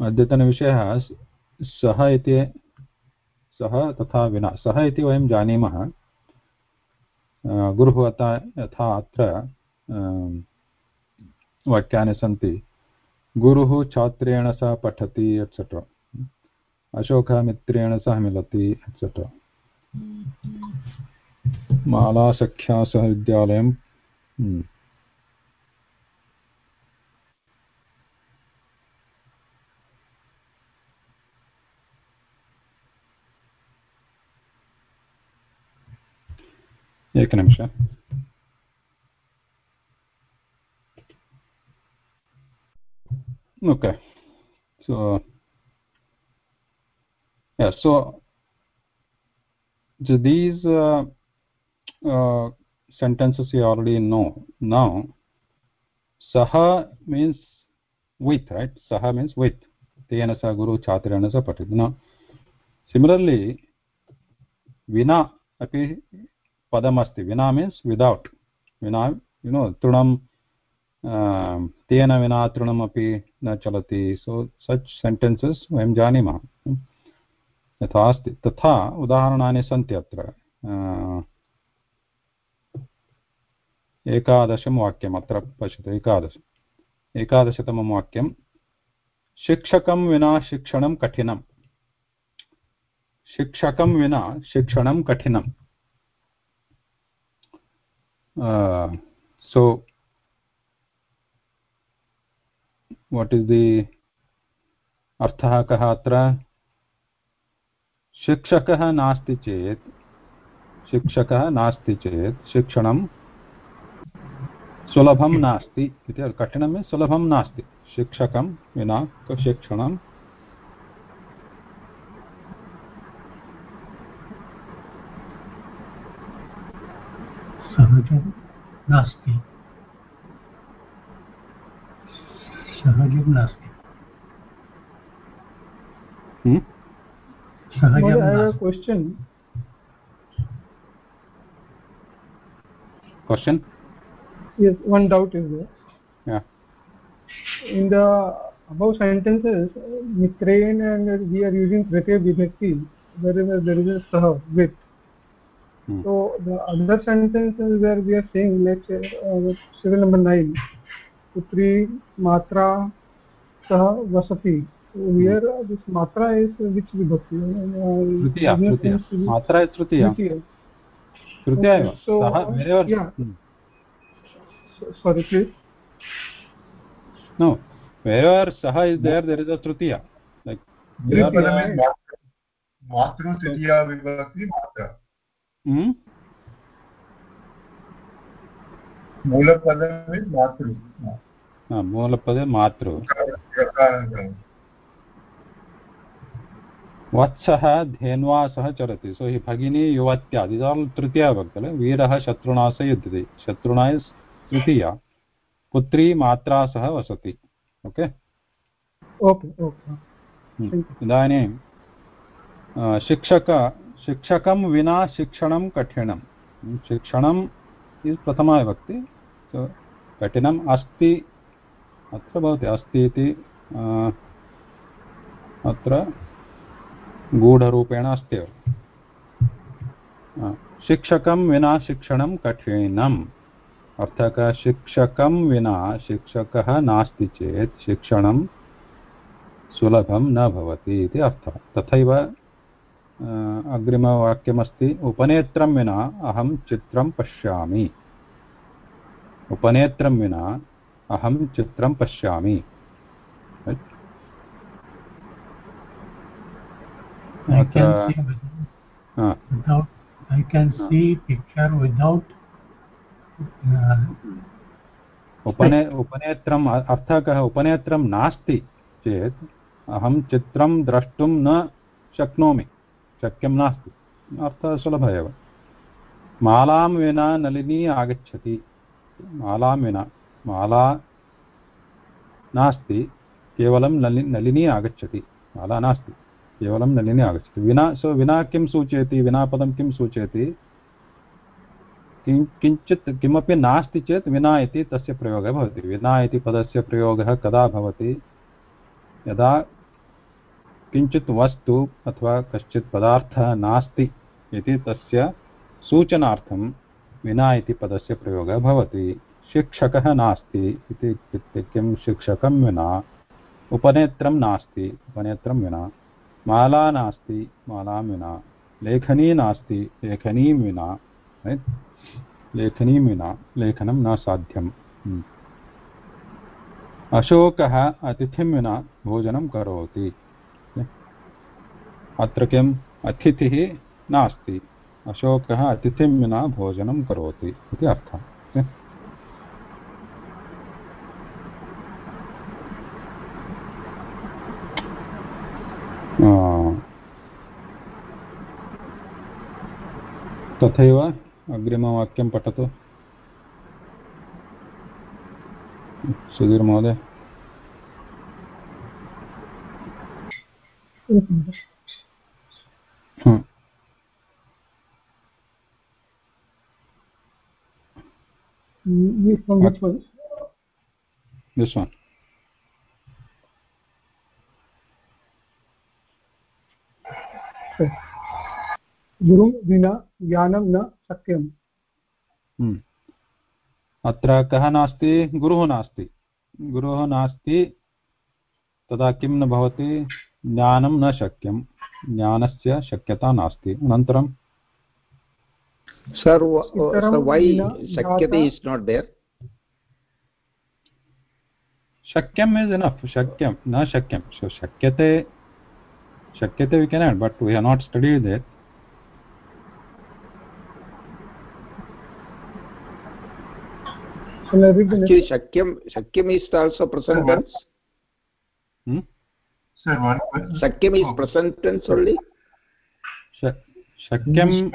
अद्यतनविषयः सः इति सः तथा विना सः इति वयं जानीमः। गुरुः अतः यथा अत्र वाक्यानि सन्ति। गुरुः छात्रेण सह पठति एट्सेट्रा अशोकः मित्रेण सह मिलति एट्सेट्रा मालासख्या सह विद्यालयं एकनिमिष okay so so these sentences you already know now सह मीन्स् विथ रैट् सह मीन्स् विथ तेन सह गुरु छात्र सह पठति न सिमिलर्ली विना अभी padam asti vina means without vina you know trunam तेन विना तृणमपि न चलति। सो सच् सेण्टेन्सस् वयं जानीमः। यथा अस्ति। तथा उदाहरणानि सन्ति अत्र। एकादशं वाक्यम् अत्र पश्यतु। एकादश। एकादशतमं वाक्यं शिक्षकं विना शिक्षणं कठिनं शिक्षकं विना शिक्षणं कठिनं सो वाट् इस् दि अर्थः कः अत्र शिक्षकः नास्ति चेत् शिक्षकः नास्ति चेत् शिक्षणं सुलभं नास्ति इति कठिनं सुलभं नास्ति शिक्षकं विना शिक्षणं सहजं नास्ति। सहयोग नास्ति। Question yes one doubt is in the above sentences मित्रेण and we are using तृतीय विभक्ति वेयर इज़ अ सह with hmm. so the other sentences where we are saying let's say uh, serial number 9 पुत्री मात्रा सह वसति here uh, this matra is which vibhakti tritiya tritiya matra is tritiya tritiya eva so wherever yeah hmm. sorry please no wherever saha is there there is a tritiya like matru tritiya vibhakti matra मातृ मूलपदे मातृ वत्सः धेन्वा सह चरति सो हि भगिनी युवत्या this all तृतीया भक्तल वीरः शत्रुणा सह युध्यते शत्रुणा is तृतीया पुत्री मात्रा सह वसति ओके इदानीं शिक्षक शिक्षकं विना शिक्षणं कठिनं शिक्षणम् इस् प्रथमा विभक्ति। अस्ति, अत्र भवति अस्ति इति अत्र गूढरूपेण अस्ति शिक्षकं विना शिक्षणं कठिनम्। अर्थः शिक्षकं विना शिक्षकः नास्ति चेत् शिक्षणं सुलभं न भवति इति अर्थः। तथैव अग्रिमवाक्यमस्ति उपनेत्रं विना अहं चित्रं पश्यामि। उपनेत्रं विना अहं चित्रं पश्यामि। I can see without, without I can see picture without uh, उपने उपनेत्रम् अर्थः कः? उपनेत्रं नास्ति चेत् अहं चित्रं द्रष्टुं न शक्नोमि। शक्यं नास्ति। अर्थः सुलभः एव। मालां विना नलिनी आगच्छति। मालां विना। माला नास्ति, केवलं नलि, नलिनी आगच्छति। माला नास्ति, केवलं नलिनी आगच्छति। विना, सो विना किं सूचयति? विना पदं किं सूचयति? किं, किञ्चित् किमपि नास्ति चेत् विना इति तस्य प्रयोगः भवति। विना इति पदस्य प्रयोगः कदा भवति? यदा किञ्चित् वस्तु अथवा कश्चित् पदार्थः नास्ति इति तस्य सूचनार्थं विना इति पदस्य प्रयोगः भवति। शिक्षकः नास्ति इति इत्युक्ते किं शिक्षकं विना? उपनेत्रं नास्ति, उपनेत्रं विना। माला नास्ति, मालां विना। लेखनी नास्ति, लेखनीं विना। लेखनीं विना लेखनं न साध्यम्। हम्म। अशोकः अतिथिं विना भोजनं करोति। अत्र किम्? अतिथिः नास्ति। अशोकः अतिथिं विना भोजनं करोति इति अर्थः तथैव अग्रिमवाक्यं पठतु। सुधीर् महोदय। This from which one? This one. गुरुं विना ज्ञानं न शक्यम् अत्र कः नास्ति? गुरुः नास्ति। गुरुः नास्ति तदा किं न भवति? ज्ञानं न शक्यं। ज्ञानस्य शक्यता नास्ति। अनन्तरं Sir, so why Shakyate is not there? Shakyam is enough. Shakyam, na Shakyam. So Shakyate, Shakyate we can add, but we have not studied it. Actually, Shakyam, Shakyam is also present tense. Hmm? Sir, one Shakyam is present tense only. Shakyam.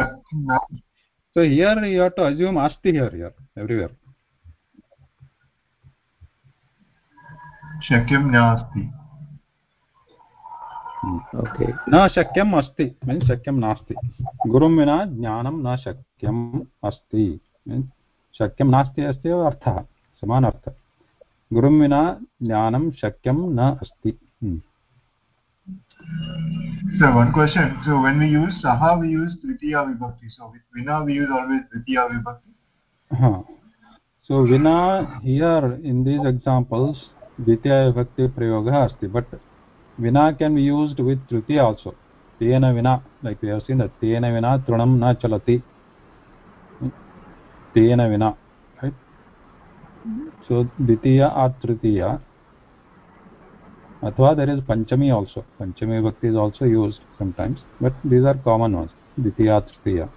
So here you have to assume asti here, here, everywhere. शक्यं नास्ति okay न शक्यम् अस्ति means शक्यं नास्ति गुरुं विना ज्ञानं न शक्यम् अस्ति मीन्स् शक्यं नास्ति अस्ति एव अर्थः समानार्थः गुरुं विना ज्ञानं शक्यं न अस्ति So one question. So when we use saha, we use tritiya vibhakti. So with vina, we use always tritiya vibhakti. Huh. So vina here in these examples, dvitiya vibhakti prayogah asti, but vina can be used with tritiya also. Tena vina, like we have seen that tena vina trunam na chalati. Tena vina, right? So dvitiya or tritiya अथवा there is पंचमी also panchami vibhakti is also used sometimes but these are common ones ditya tritiya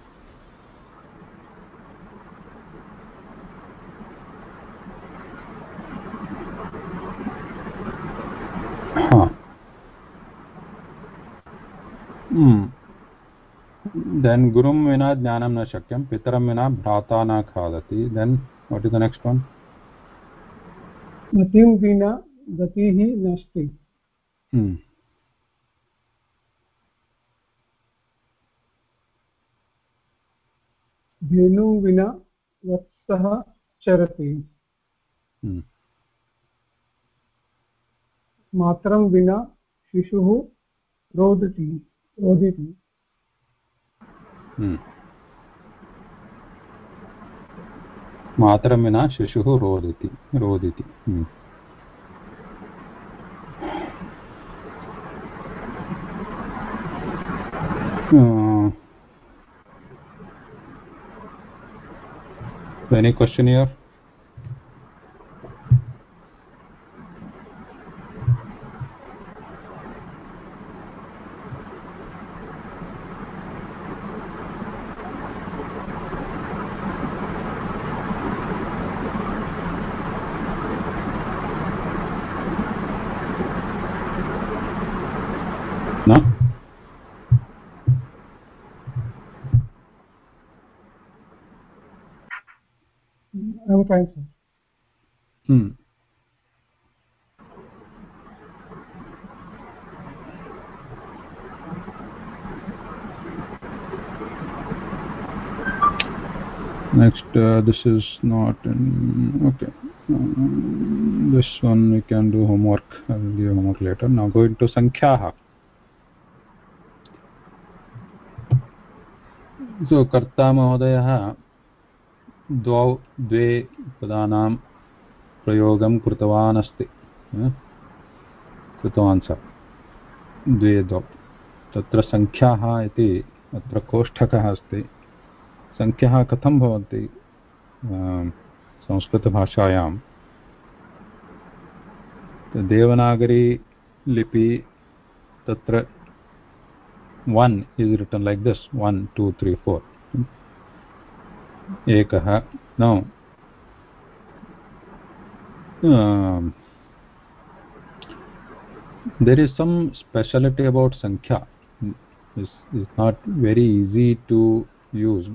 then gurum vina jnanam na shakyam pitaram vina bhrata na khadati then what is the next one natim vina गतिः नास्ति। धेनु विना वत्सः चरति। मातरं विना शिशुः रोदति रोदिति। मातरं विना शिशुः रोदिति रोदिति। Hmm. any question here? I'm fine, sir. Hmm. Next, uh, this is not in, okay. um, this one we can do homework i will give homework later now going to sankhyaha so कर्ता महोदयः द्वौ, द्वे पदानां प्रयोगं कृतवान् अस्ति कृतवान् सः। द्वे, द्वौ। तत्र सङ्ख्याः इति अत्र कोष्ठकः अस्ति। सङ्ख्याः कथं भवन्ति संस्कृतभाषायां? देवनागरी लिपि तत्र one is written like this one two three four एकः न। There is some speciality about सङ्ख्या is not very easy to use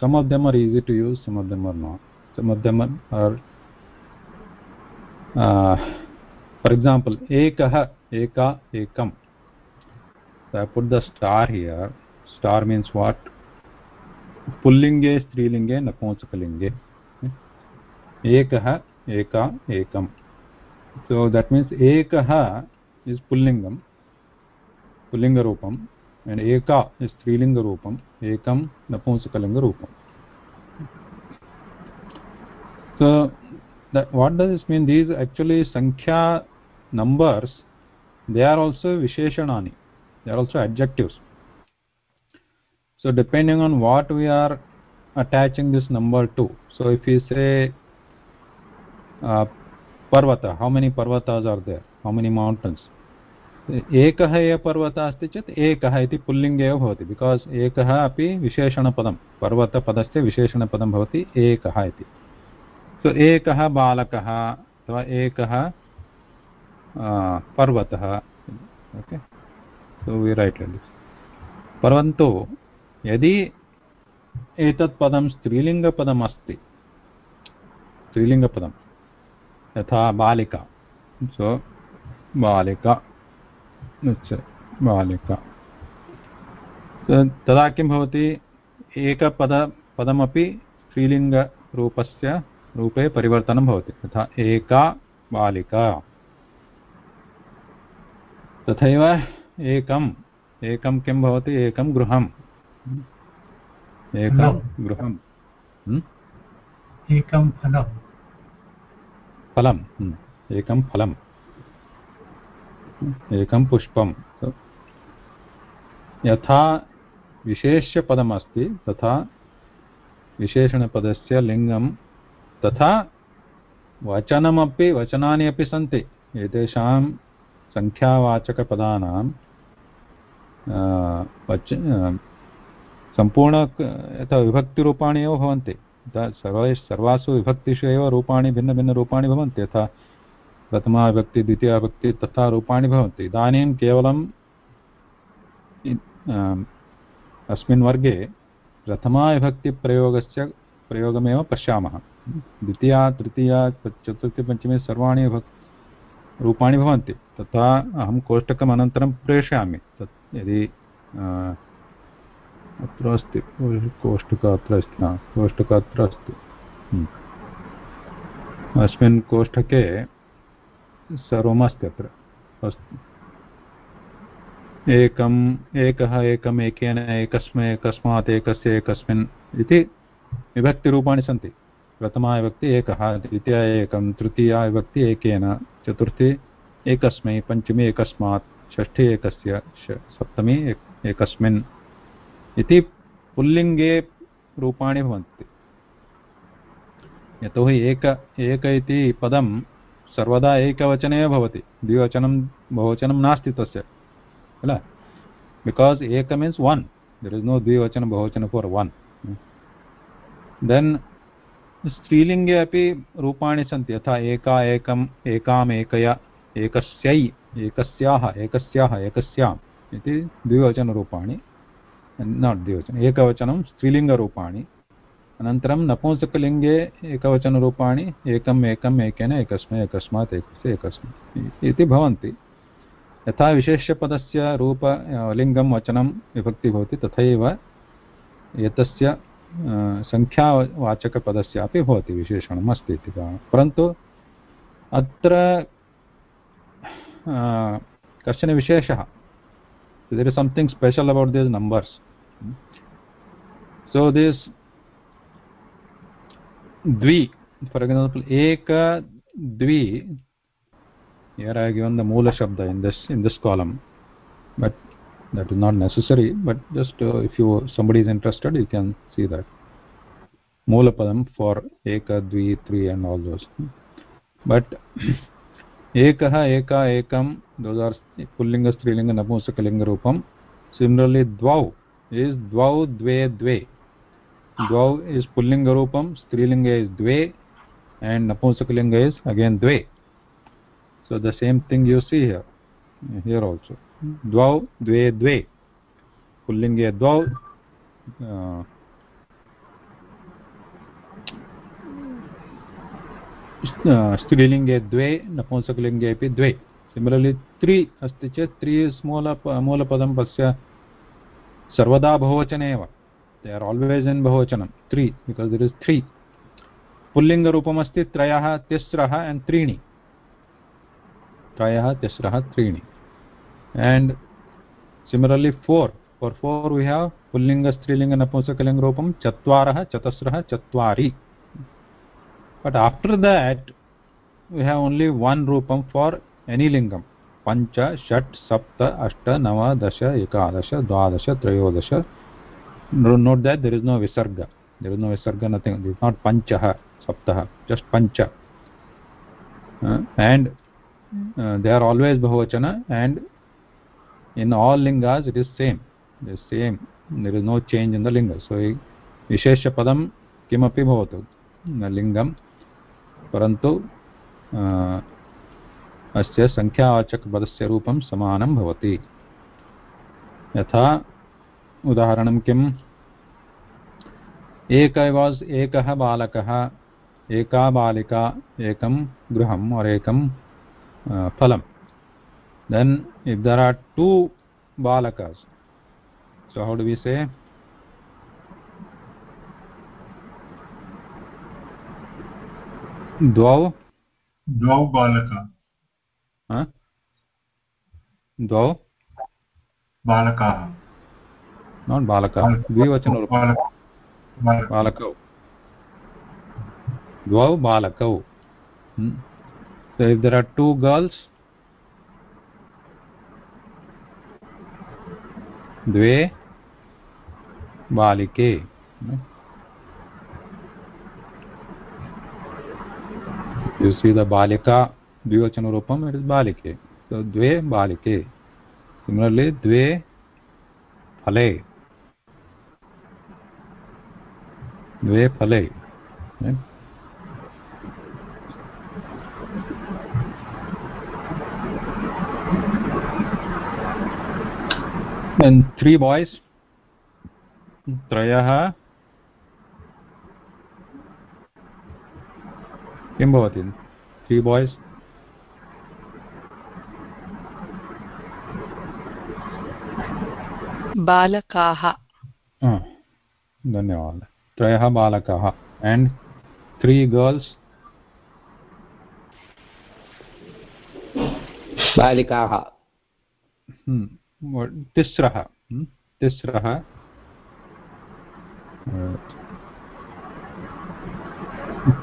some of them are easy to use some of them are not some of them are for example एकः एका एकं put the पुल्लिङ्गे स्त्रीलिङ्गे नपुंसकलिङ्गे एकः एका एकं so that means ekah is pullingam pullinga roopam and eka is strilinga roopam ekam napumsakalinga roopam so that what does this mean these actually sankhya numbers they are also visheshanani they are also adjectives so depending on what we are attaching this number to so if we say uh, parvata how many parvatas are there how many mountains एकः एव पर्वतः अस्ति चेत् एकः इति पुल्लिङ्गे एव भवति because एकः अपि विशेषणपदं पर्वतपदस्य विशेषणपदं भवति एकः इति सो एकः बालकः अथवा एकः पर्वतः ओके सो वि रैट् परन्तु यदि एतत् पदं स्त्रीलिङ्गपदम् अस्ति स्त्रीलिङ्गपदं, यथा बालिका सो बालिका बालिका। तदा किं भवति? एकपद, पदमपि स्त्रीलिङ्गरूपस्य रूपे परिवर्तनं भवति तथा एका, बालिका। तथैव एकम्, एकं किं भवति? एकं गृहम्। एकं गृहम्। एकं फलम्। फलम्। एकं फलम्। एकं पुष्पं यथा विशेष्यपदमस्ति तथा विशेषणपदस्य लिङ्गं तथा वचनमपि वचनानि अपि सन्ति। एतेषां सङ्ख्यावाचकपदानां वच सम्पूर्ण यथा विभक्तिरूपाणि एव भवन्ति। सर्वे, सर्वासु विभक्तिषु एव रूपाणि भिन्नभिन्नरूपाणि भवन्ति। यथा प्रथमा विभक्ति विभक्ति तथा रूपाणि भवन्ति। इदानीं केवलं अस्मिन् वर्गे प्रथमाविभक्तिप्रयोगस्य प्रयोगमेव पश्यामः। द्वितीया, तृतीया चतुर्थी, पञ्चमी सर्वाणि रूपाणि भवन्ति। तथा अहं कोष्टकम् अनन्तरं प्रेषयामि। तत् यदि अत्र अस्ति कोष्टक अत्र अस्ति न कोष्टक अत्र अस्ति अस्मिन् कोष्टके सर्वमस्ति अत्र अस्तु। एकम् एकः, एकम्, एकेन, एकस्मै, एकस्मात्, एकस्य, एकस्मिन् इति विभक्तिरूपाणि सन्ति। प्रथमा विभक्ति एकः, द्वितीया एकं, तृतीया विभक्ति एकेन, चतुर्थी एकस्मै, पञ्चमी एकस्मात्, षष्ठी एकस्य सप्तमी एकस्मिन् इति पुल्लिङ्गे रूपाणि भवन्ति। यतोहि एक एक इति पदं सर्वदा एकवचने भवति। द्विवचनं, बहुवचनं नास्ति तस्य, किल? बिकास् एक means one there is no द्विवचन, बहुवचन फोर् वन् देन् स्त्रीलिङ्गे अपि रूपाणि सन्ति। यथा एका एकम् एकाम्, एकया, एकस्यै, एकस्याः एकस्याः, एकस्याम् इति द्विवचनरूपाणि नाट् द्विवचन एकवचनं स्त्रीलिङ्गरूपाणि अनन्तरं नपुंसकलिङ्गे एकवचनरूपाणि एकम् एकम् एकेन एकस्मै एकस्मात् एकस्य एकस्मिन् इति भवन्ति यथा विशेष्यपदस्य रूप लिङ्गं वचनं विभक्ति भवति तथैव एतस्य सङ्ख्यावाचकपदस्यापि भवति विशेषणम् अस्ति इति परन्तु अत्र कश्चन विशेषः there is something special about these numbers. So this dvi for example eka dvi here i have given the moola shabda in this in this column but that is not necessary but just uh, if you somebody is interested you can see that. Moola padam for eka dvi three and all those. But एक एका एकं द्वदार् पुल्लिङ्गस्त्रीलिङ्गनपुंसकलिङ्गरूपं similarly द्वौ is द्वौ द्वे द्वे। द्वौ is पुल्लिङ्गरूपं स्त्रीलिंग is द्वे एंड नपुंसकलिङ्ग इज़ अगेन् द्वे। So the same thing you see here here also द्वौ द्वे द्वे। पुल्लिङ्गे द्वौ uh, स्त्रीलिङ्गे द्वे, नपुंसकलिङ्गे अपि द्वे। सिमिलर्लि त्रि अस्ति चेत् त्रि मूल मूलपदं पश्य सर्वदा बहुवचने एव दे आर् आल्वेस् इन् बहुवचनं। त्रि बिकास् दिर् इस् त्री पुल्लिङ्गरूपमस्ति त्रयः, तिस्रः एण्ड् त्रीणि। त्रयः, तिस्रः, त्रीणि। And similarly four four four we have पुल्लिङ्गस्त्रीलिङ्गनपुंसकलिङ्गरूपं चत्वारः, चतस्रः, चत्वारि। But after that we have only one rupam for any lingam pancha shat sapta ashta nava dasha ekadasha dvadasha trayodasha note that there is no visarga there is no visarga nothing it is not panchah saptah just pancha uh, and uh, they are always bahuvachana and in all lingas it is same is same there is no change in the linga so vishesha padam kimapi bhavatu lingam परन्तु अस्य सङ्ख्यावाचकपदस्य रूपं समानं भवति। यथा, उदाहरणं किम्? एक was एकः बालकः, एका बालिका, एकं गृहम् और एकं फलं then, if there are two balakas so how do we say? द्वौ द्वौ बालका। द्वौ बालकाः। नाट् बालकाः। द्विवचनरूपं बालकौ। द्वौ बालकौ। So if there are two girls द्वे बालिके। You see the balika dvivachana rupam it is balike so dve balike similarly dve phale dve phale right? and three boys त्रयः किं भवति त्री बाय्स् बालकाः धन्यवादः त्रयः बालकाः एण्ड् त्री गर्ल्स् बालिकाः तिस्रः तिस्रः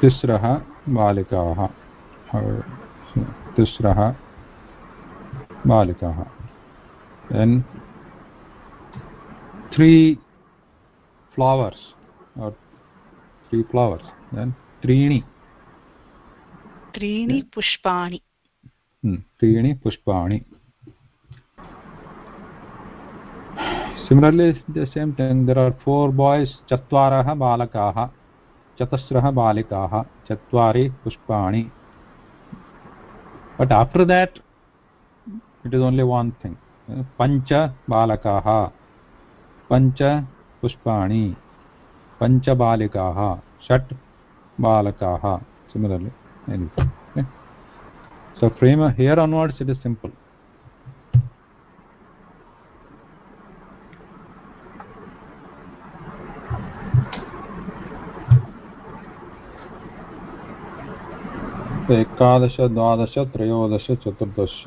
तिस्रः बालिकाः तिस्रः बालिकाः। देन् त्री फ्लावर्स् त्री फ्लावर्स् देन् त्रीणि त्रीणि पुष्पाणि त्रीणि पुष्पाणि similarly the same thing there are four boys चत्वारः बालकाः चतस्रः बालिकाः, चत्वारि पुष्पाणि. But after that it is only one thing पञ्च बालकाः, पञ्च पुष्पाणि, पञ्च बालिकाः, षट् बालकाः similarly so from here onwards it is simple ekadash dvadash trayodash chaturdash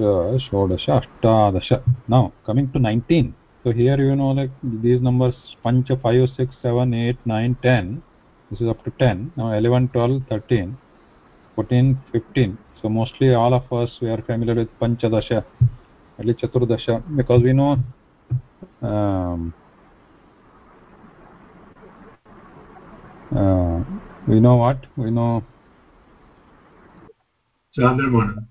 shodash ashtadash now coming to 19 so here you know like these numbers pancha 5 6 7 8 9 10 this is up to 10 now 11 12 13 14 15 so mostly all of us we are familiar with panchadasha at chaturdasha because we know um, uh, we know what? We know Chandramana.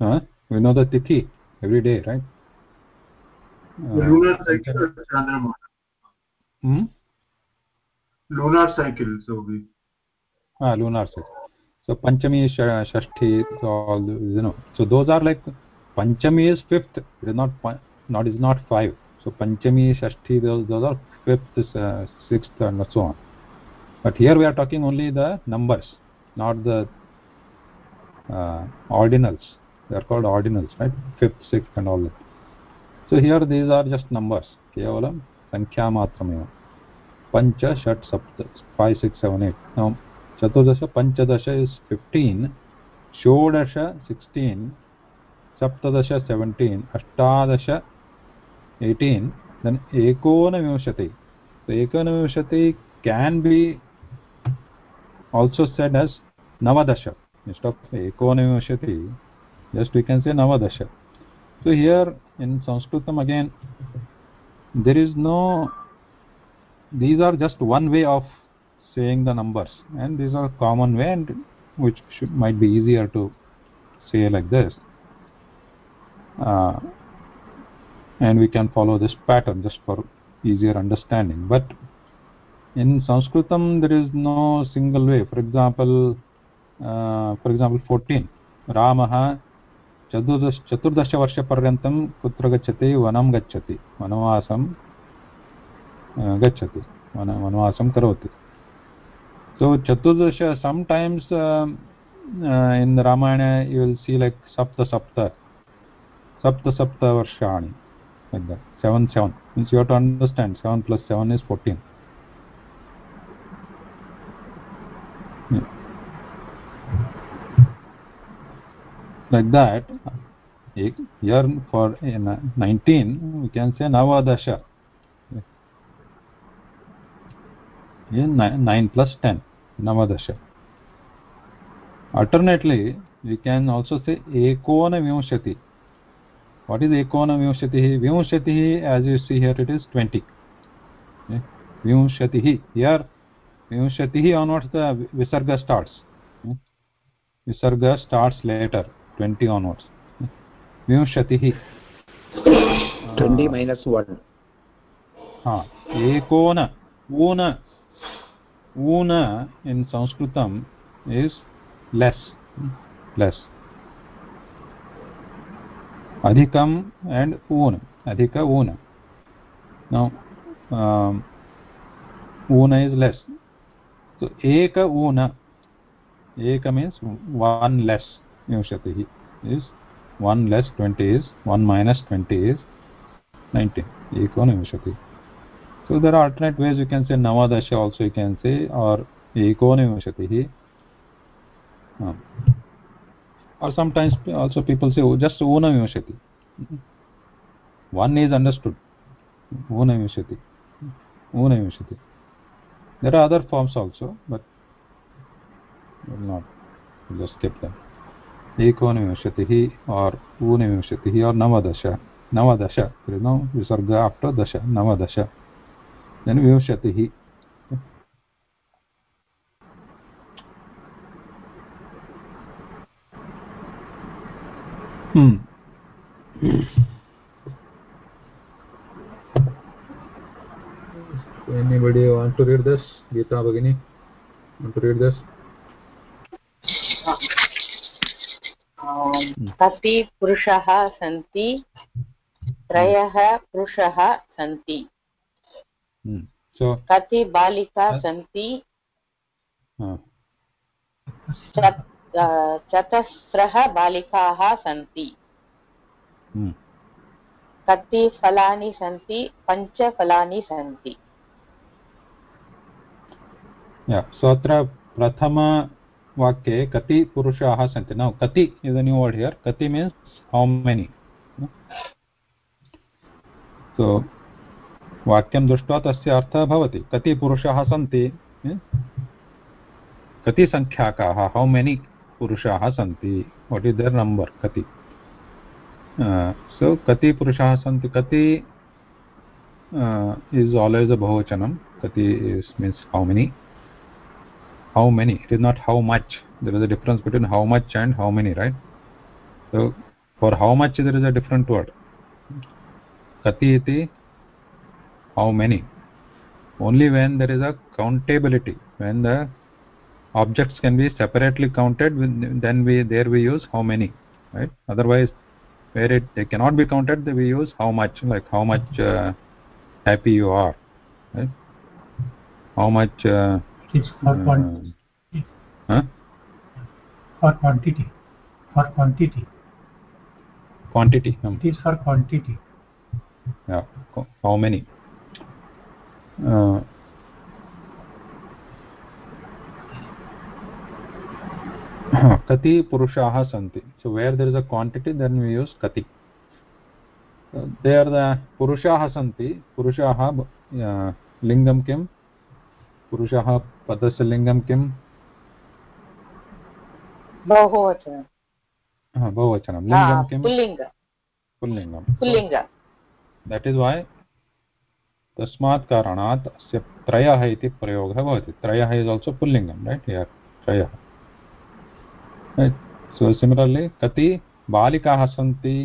uh, we know the tithi every day right The lunar cycle or Chandramana? hmm? Lunar cycle, so we. ah lunar cycle so panchami shashti so all you know so those are like panchami is fifth it is not not is not five so panchami shashti those, those are fifth uh, sixth and so on but here we are talking only the numbers not the uh, ordinals they are called ordinals right fifth sixth and all that so here these are just numbers kevalam sankhya matrameva pancha shat sapt 5 6 7 8 now चतुर्दश पञ्चदश is fifteen षोडश sixteen सप्तदश seventeen अष्टादश eighteen then एकोनविंशति एकोनविंशति can be also said as navadasha instead of ekonavimshati just we can say navadasha. So here in sanskritam again there is no these are just one way of saying the numbers. And these are common way which might be easier to say like this. Uh, and we can follow this pattern just for easier understanding. But in sanskritam there is no single way. For example for example fourteen रामः चतुर्दश चतुर्दशवर्षपर्यन्तं कुत्र गच्छति वनं गच्छति वनवासं गच्छति one वनवासं करोति so चतुर्दश sometimes in Ramayana you will see like सप्त सप्त सप्त सप्तवर्षाणि seven seven means you have to understand seven plus seven is fourteen like that here for in 19 we can say navadasha in 9 plus 10 navadasha alternately we can also say ekona vimshati what is ekona vimshati vimshati as you see here it is 20 okay. vimshati here vimshati onwards the visarga starts visarga starts later twenty onwards विंशतिः। Minus one. हाँ, एकोन ऊन ऊन in Sanskrit is less less अधिकम् अधिक ऊन। um, ऊन is तो एक ऊन एक मीन्स् वन् लेस् विंशति is one less twenty is one minus twenty is nineteen एकोनविंशति so there alternate ways you can say नवदश also you can say or एकोनविंशति or sometimes also people say just ऊन विंशति one is विंशति ऊन विंशति there are other forms also but not, just skip or navadasha navadasha there is no visarga after dasha navadasha then vimshatihi hmm anybody want to read this geeta bagini want to read this कति पुरुषः सन्ति त्रयः पुरुषः सन्ति। Hmm. कति बालिका सन्ति uh, चतस्रः बालिकाः सन्ति। Hmm. कति फलानि सन्ति पञ्चफलानि सन्ति। So अत्र प्रथम vakye कति purushaah santi now, कति is a new word here. kati means how many? So, वाक्यं दृष्ट्वा तस्य अर्थः भवति। कति पुरुषाः सन्ति? कति सङ्ख्याकाः हौ मेनि पुरुषाः सन्ति? वाट् इस् दर् नम्बर् कति। सो कति पुरुषाः सन्ति? कति इस् आल्वेस् अ बहुवचनं। कति is means how many how many? It is not how much. There is a difference between how much and how many right? So for how much there is a different word. Kati iti how many? Only when there is a countability. When the objects can be separately counted then we there we use how many right? Otherwise where it they cannot be counted we use how much like how much uh, happy you are right? How much uh, is for uh, quantity huh? for quantity for quantity quantity um, it is for quantity yeah how many uh, kati purushaah santi so where there is a quantity then we use kati uh, there the purushaah santi purushaah uh, lingam purushaah padasya lingam kim बहुवचनं बहुवचनं। लिङ्गं किं पुल्लिङ्ग। पुल्लिङ्गं। पुल्लिङ्ग। That is why तस्मात् कारणात् अस्य त्रयः इति प्रयोगः भवति। त्रयः इस् आल्सो पुल्लिङ्गं रैट् हियर् त्रयः। सो सिमिलर्लि कति बालिकाः सन्ति?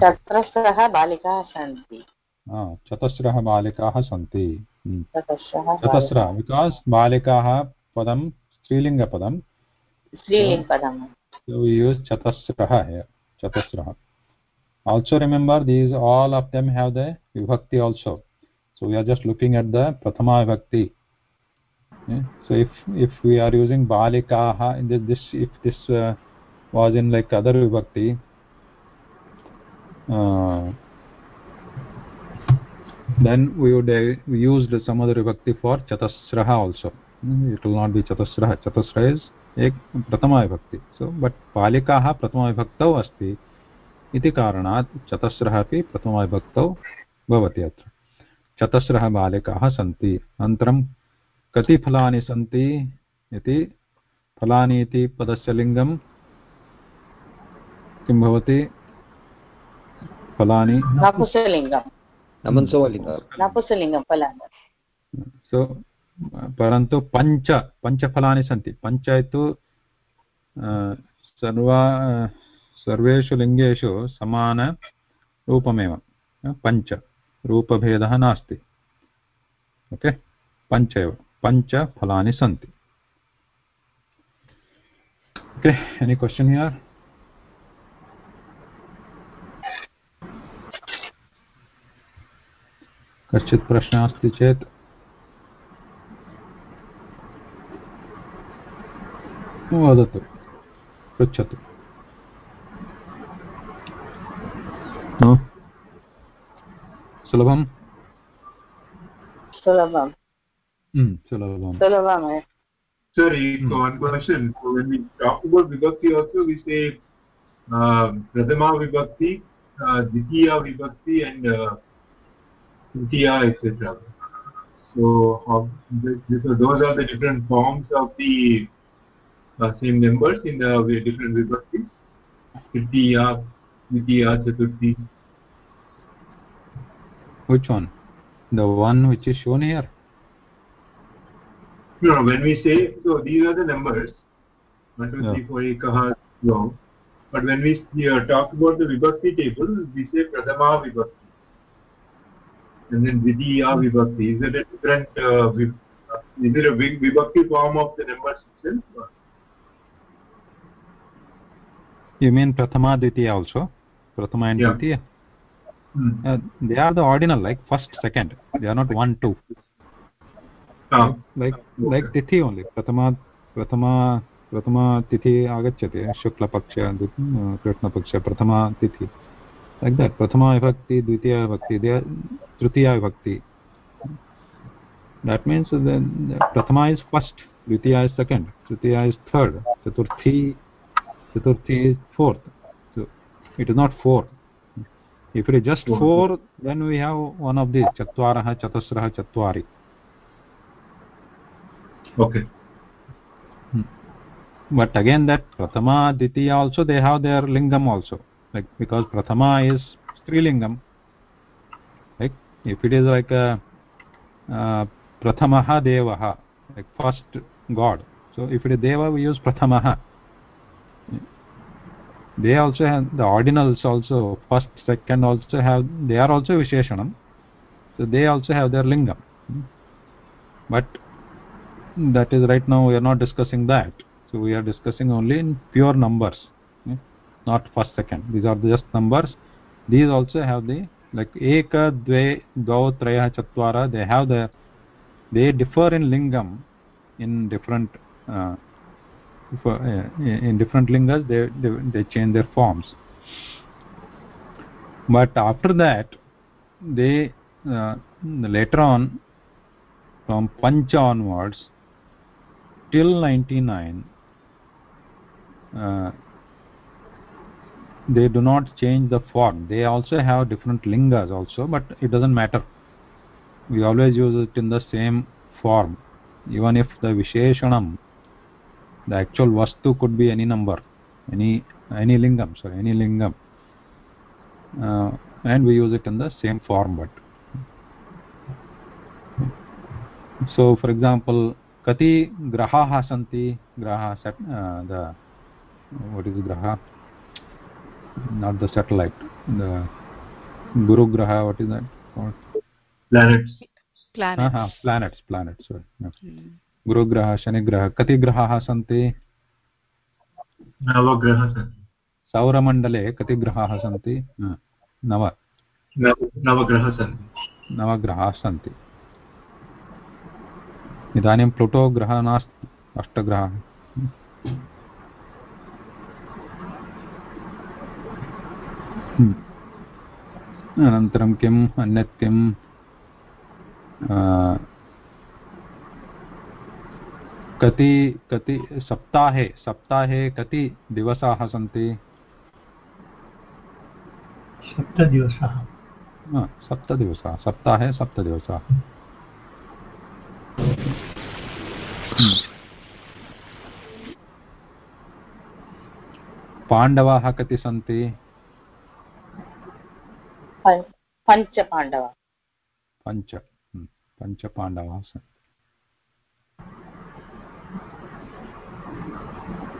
चतस्रः बालिकाः सन्ति चतस्रः बालिकाः सन्ति चतस्रः बिकास् बालिकाः पदं स्त्रीलिङ्गपदं स्त्रीलिङ्गपदं यूस् चतस्रः चतस्रः also remember these all of them have the vibhakti also so we are just looking at the prathama vibhakti okay? so if if we are using balikaah in this, this if this uh, was in like other vibhakti uh, then we would uh, we used some other vibhakti for chatasraha also. It will not be chatasraha. Chatasra is एक प्रथमा विभक्ति सो but बालिकाः प्रथमाविभक्तौ अस्ति इति कारणात् चतस्रः अपि प्रथमाविभक्तौ भवति अत्र चतस्रः बालिकाः सन्ति अनन्तरं कति फलानि सन्ति इति फलानि इति पदस्य लिङ्गं किं भवति फलानि? सो परन्तु पञ्च पञ्चफलानि सन्ति। पञ्च तु सर्वा सर्वेषु लिङ्गेषु समानरूपमेव पञ्च। रूपभेदः नास्ति। ओके? पञ्च एव। पञ्चफलानि सन्ति। ओके? एनि क्वशन् हियर् कश्चित् प्रश्नः अस्ति चेत् वदतु पृच्छतु सुलभं सुलभं सुलभं सुलभम् Sorry, mm. one question. So when we talk about Vibhakti also, we say uh, Pradama Vibhakti, uh, Ditya Vibhakti and uh, Tritiya, etc. So, how, so those are the different forms of the uh, same numbers in the different vibhaktis tritiya dvitiya chaturthi which one the one which is shown here no when we say so these are the numbers 1 2 3 4 ekah long but when we uh, talk about the vibhakti table we say prathama vibhakti and then vidya vibhakti is it a different uh, is it a vibhakti form of the numbers itself you mean prathama dvitiya also prathama and yeah. dvitiya hmm. uh, they are the ordinal like first second they are not one two oh. like okay. like tithi only prathama prathama प्रथमा तिथि आगच्छति शुक्लपक्ष कृष्णपक्ष प्रथमा तिथि like that prathama vibhakti dvitiya vibhakti they are tritiya vibhakti that means the, the prathama is first dvitiya is second tritiya is third chaturthi chaturthi is fourth so it is not four if it is just four then we have one of these chatvarah chatusrah chatvari okay but again that prathama ditiya also they have their lingam also like because prathama is strilingam like if it is like a uh, prathamah devah like first god. So if it is deva we use prathamah they also have the ordinals also first second also have they are also visheshanam. So they also have their lingam. But that is right now we are not discussing that. So we are discussing only in pure numbers? Not first second. These are just numbers. These also have the like eka dve dvau traya chatvara they have the they differ in lingam in different uh, for, uh, in different lingas they, they they change their forms. But after that they uh, later on from pancha onwards till 99 uh, they do not change the form. They also have different lingas also but it doesn't matter. We always use it in the same form. Even if the visheshanam the actual vastu could be any number any any lingam sorry any lingam. Uh, and we use it in the same form but. So for example kati grahaः santi graha uh, the what is graha not the satellite the guru graha what is that called planets planet uh -huh, planets planets sorry yeah. Hmm. गुरुग्रहः शनिग्रहः कति ग्रहाः सन्ति नवग्रहः सन्ति सौरमण्डले कति ग्रहाः सन्ति हा, नव नव- नवग्रहः सन्ति नवग्रहाः सन्ति इदानीं प्लुटो ग्रहः नास्ति अष्टग्रहाः अनन्तरं किम्? अन्यत् किम्? कति कति सप्ताहे सप्ताहे कति दिवसाः सन्ति? सप्तदिवसः। सप्तदिवसाः सप्ताहे सप्तदिवसाः। पाण्डवाः कति सन्ति? पञ्चपाण्डवाः पञ्च हम्म, पञ्चपाण्डवाः सन्ति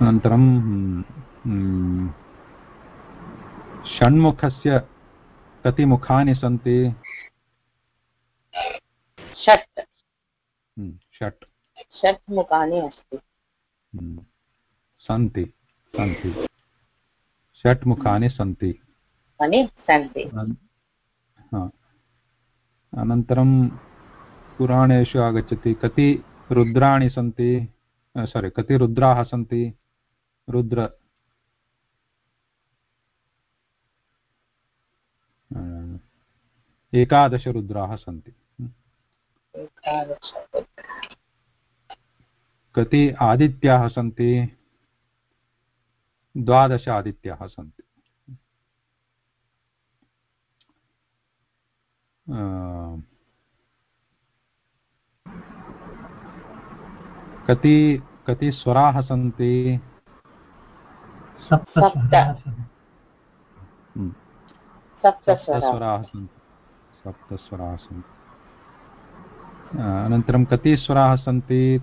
अनन्तरं हम्म, हम्म, षण्मुखस्य कति मुखानि सन्ति षट् हम्म, षट् षट् मुखानि अस्ति हम्म, सन्ति सन्ति षट् मुखानि सन्ति मुखानि सन्ति अन- हा। अनन्तरं पुराणेषु आगच्छति कति रुद्राणि सन्ति सारि कति रुद्राः सन्ति? रुद्र। एकादशरुद्राः सन्ति। कति आदित्याः सन्ति? द्वादश आदित्याः सन्ति। कति कति स्वराः सन्ति? सप्तस्वराः सन्ति। हम्म, सप्तस्वराः सन्ति। अनन्तरं कति स्वराः सन्ति?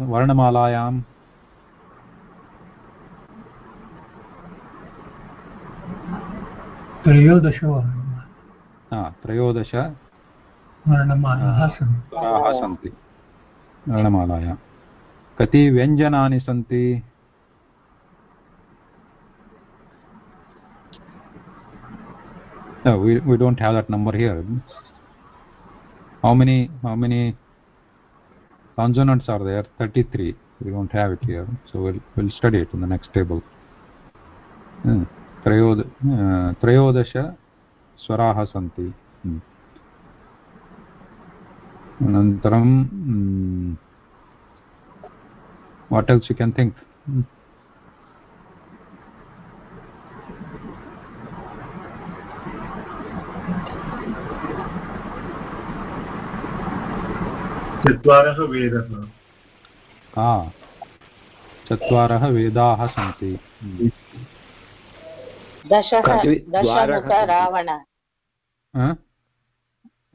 वर्णमालायां? त्रयोदशवर्णमाला हा, त्रयोदश स्वराः सन्ति वर्णमालायां कति व्यञ्जनानि सन्ति No, we, we don't have that number here. How many how many consonants are there? 33. We don't have it here. So we'll, we'll study it in the next table. Hmm. uh, त्रयोदश स्वराः सन्ति। हम्म। अनन्तरं what else you can think चत्वारः वेदः। हा। चत्वारः वेदाः सन्ति। दशः कति? दशमुख रावणः। हा?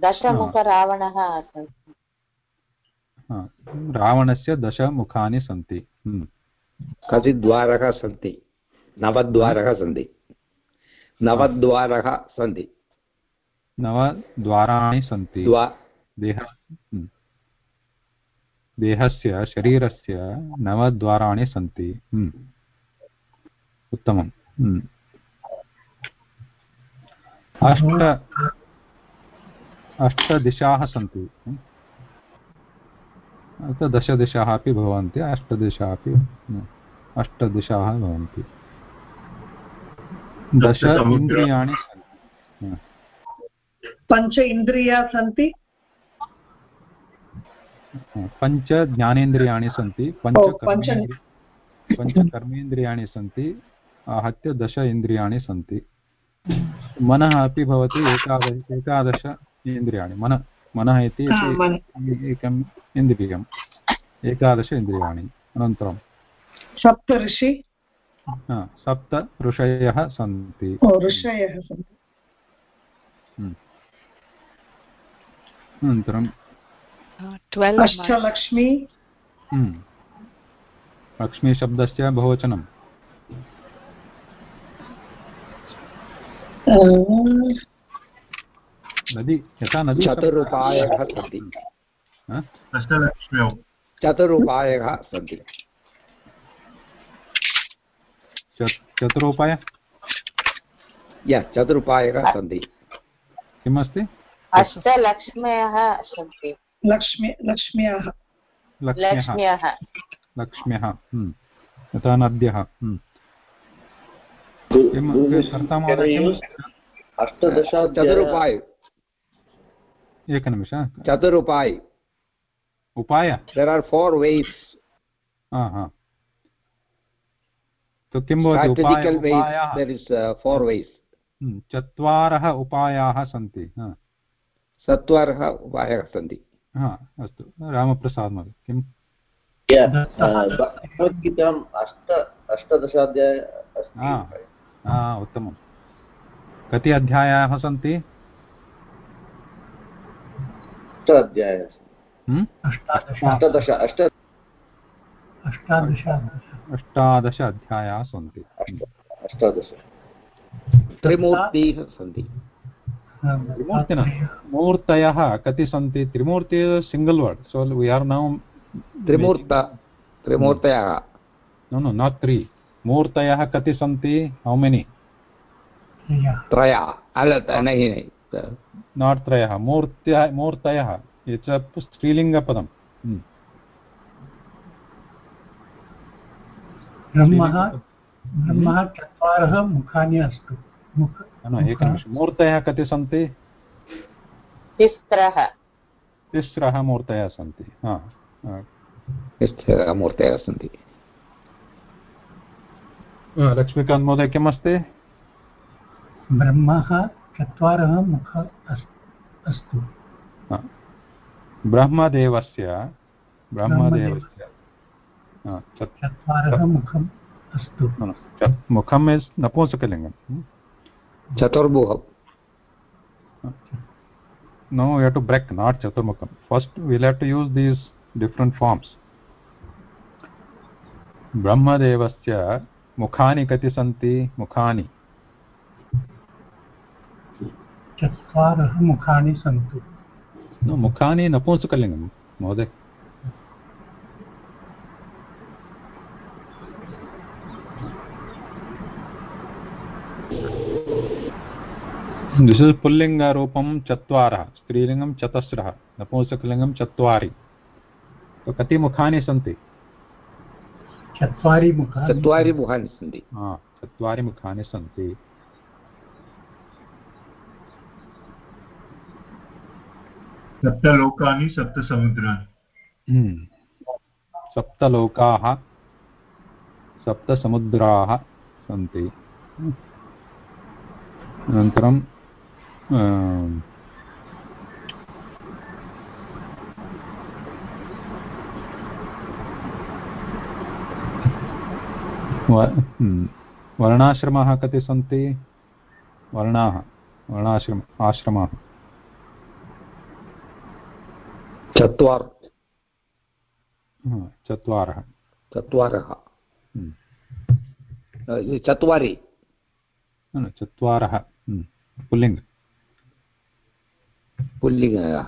दशमुख रावणः सन्ति हा. रावणस्य दशमुखानि सन्ति हम्म। कति द्वारः सन्ति नवद्वारः सन्ति नवद्वारः सन्ति नवद्वाराणि सन्ति देह हम्म। देहस्य शरीरस्य नवद्वाराणि सन्ति हम्म। अष्ट अष्टदिशाः सन्ति। अत्र दशदिशाः अपि भवन्ति अष्टदिशाः अपि अष्टदिशाः भवन्ति दश इन्द्रियाणि सन्ति। पञ्च इन्द्रिया सन्ति पञ्च ज्ञानेन्द्रियाणि सन्ति पञ्च ओ, पञ्च- कर्मेन्द्रि- पञ्च कर्मेन्द्रियाणि सन्ति आहत्य दश इन्द्रियाणि सन्ति मनः अपि भवति एकादश एकादश इन्द्रियाणि। मन मनः इति एकम् इन्द्रियम्। एकादश इन्द्रियाणि अनन्तरं सप्त ऋषि सप्त ऋषयः सन्ति। ओ ऋषयः सन्ति। अनन्तरं अष्टलक्ष्मी। हम्म, लक्ष्मीशब्दस्य बहुवचनं अं, नदी यथा नदी चतुरुपायः सन्ति। हा? अष्टलक्ष्म्यौ चतुरुपायः सन्ति। चत्- चतुरोपाय? य चतुरुपायः सन्ति। किम् अस्ति अष्टलक्ष्म्यः सन्ति। लक्ष्मी लक्ष्म्यः। लक्ष्म्यः। लक्ष्म्यः। हम्म। यथा नद्यः किं अष्टदशाध्याय चतुरुपाय। एकनिमिष। चतुरुपाय। उपाय? देर् आर् फोर् वेस् हा हा। तो किं भवति? uh, ways. हम्म, चत्वारः उपायाः सन्ति चत्वारः उपायः सन्ति। अस्तु। रामप्रसाद् महोदय किम्? भगवद्गीताम् अष्ट अष्टदशाध्याय अस्ति। उत्तमं कति अध्यायाः सन्ति अष्ट अध्याय? अष्टादश अष्ट अष्टादश अष्टादश अध्यायाः सन्ति अष्टादश त्रिमूर्तिः सन्ति त्रिमूर्तिनः मूर्तयः कति सन्ति त्रिमूर्ति single word so we are now त्रिमूर्त त्रिमूर्तयः नो नो नाट् त्री मूर्तयः कति सन्ति? हौ मेनि त्रयः। अल नहि नहि। नाट् त्रयः। मूर्त्य मूर्तयः। इट्स् स्त्रीलिङ्गपदं हम्म। ब्रह्मः ब्रह्मः चत्वारः मुखानि अस्तु। एकनिमिषं मूर्तयः कति सन्ति? तिस्रः। तिस्रः मूर्तयः सन्ति। हा हा। मूर्तयः सन्ति। लक्ष्मीकान्त् महोदय किम् अस्ति ब्रह्मः चत्वारः मुख अस्- अस्तु। हा। ब्रह्मदेवस्य ब्रह्मदेवस्य। हा, चत्- चत्वारः मुखम् अस्तु। न, न, चत्- मुखम् इस् नपुंसकलिङ्गं। चतुर्भुः no we have to break not chaturmukam first we'll have to use these different forms. ब्रह्मदेवस्य मुखानि कति सन्ति? मुखानि। चत्वारः मुखानि सन्तु। मुखानि नपुंसकलिङ्गं महोदय। दिस् इस् पुल्लिङ्गरूपं चत्वारः स्त्रीलिङ्गं चतस्रः नपुंसकलिङ्गं चत्वारि तो कति मुखानि सन्ति चत्वारि मुखानि चत्वारि मुखानि सन्ति। चत्वारि मुखानि सन्ति। सप्तलोकानि सप्तसमुद्राणि। हम्म। सप्तलोकाः सप्तसमुद्राः सन्ति। अनन्तरं अं, वर्णाश्रमाः कति सन्ति? वर्णाः वर्णाश्रम आश्रमाः। चत्वार। चत्वारः। चत्वारः। हम्म। चत्वारि। चत्वारः। हम्म, पुल्लिङ्ग्। पुल्लिङ्ग।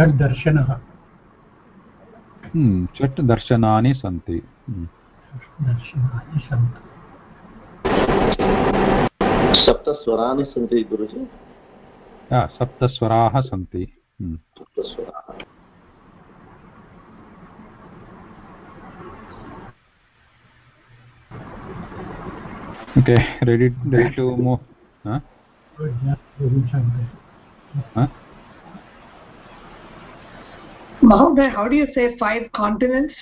षड्दर्शनः हम्म, षट् दर्शनानि सन्ति। हम्म, दर्शनानि सन्ति। सप्तस्वराणि सन्ति गुरुजि। हा, सप्तस्वराः सन्ति। हम्म, सप्तस्वराः। Okay ready ready to move Mahoday, how do you say five continents?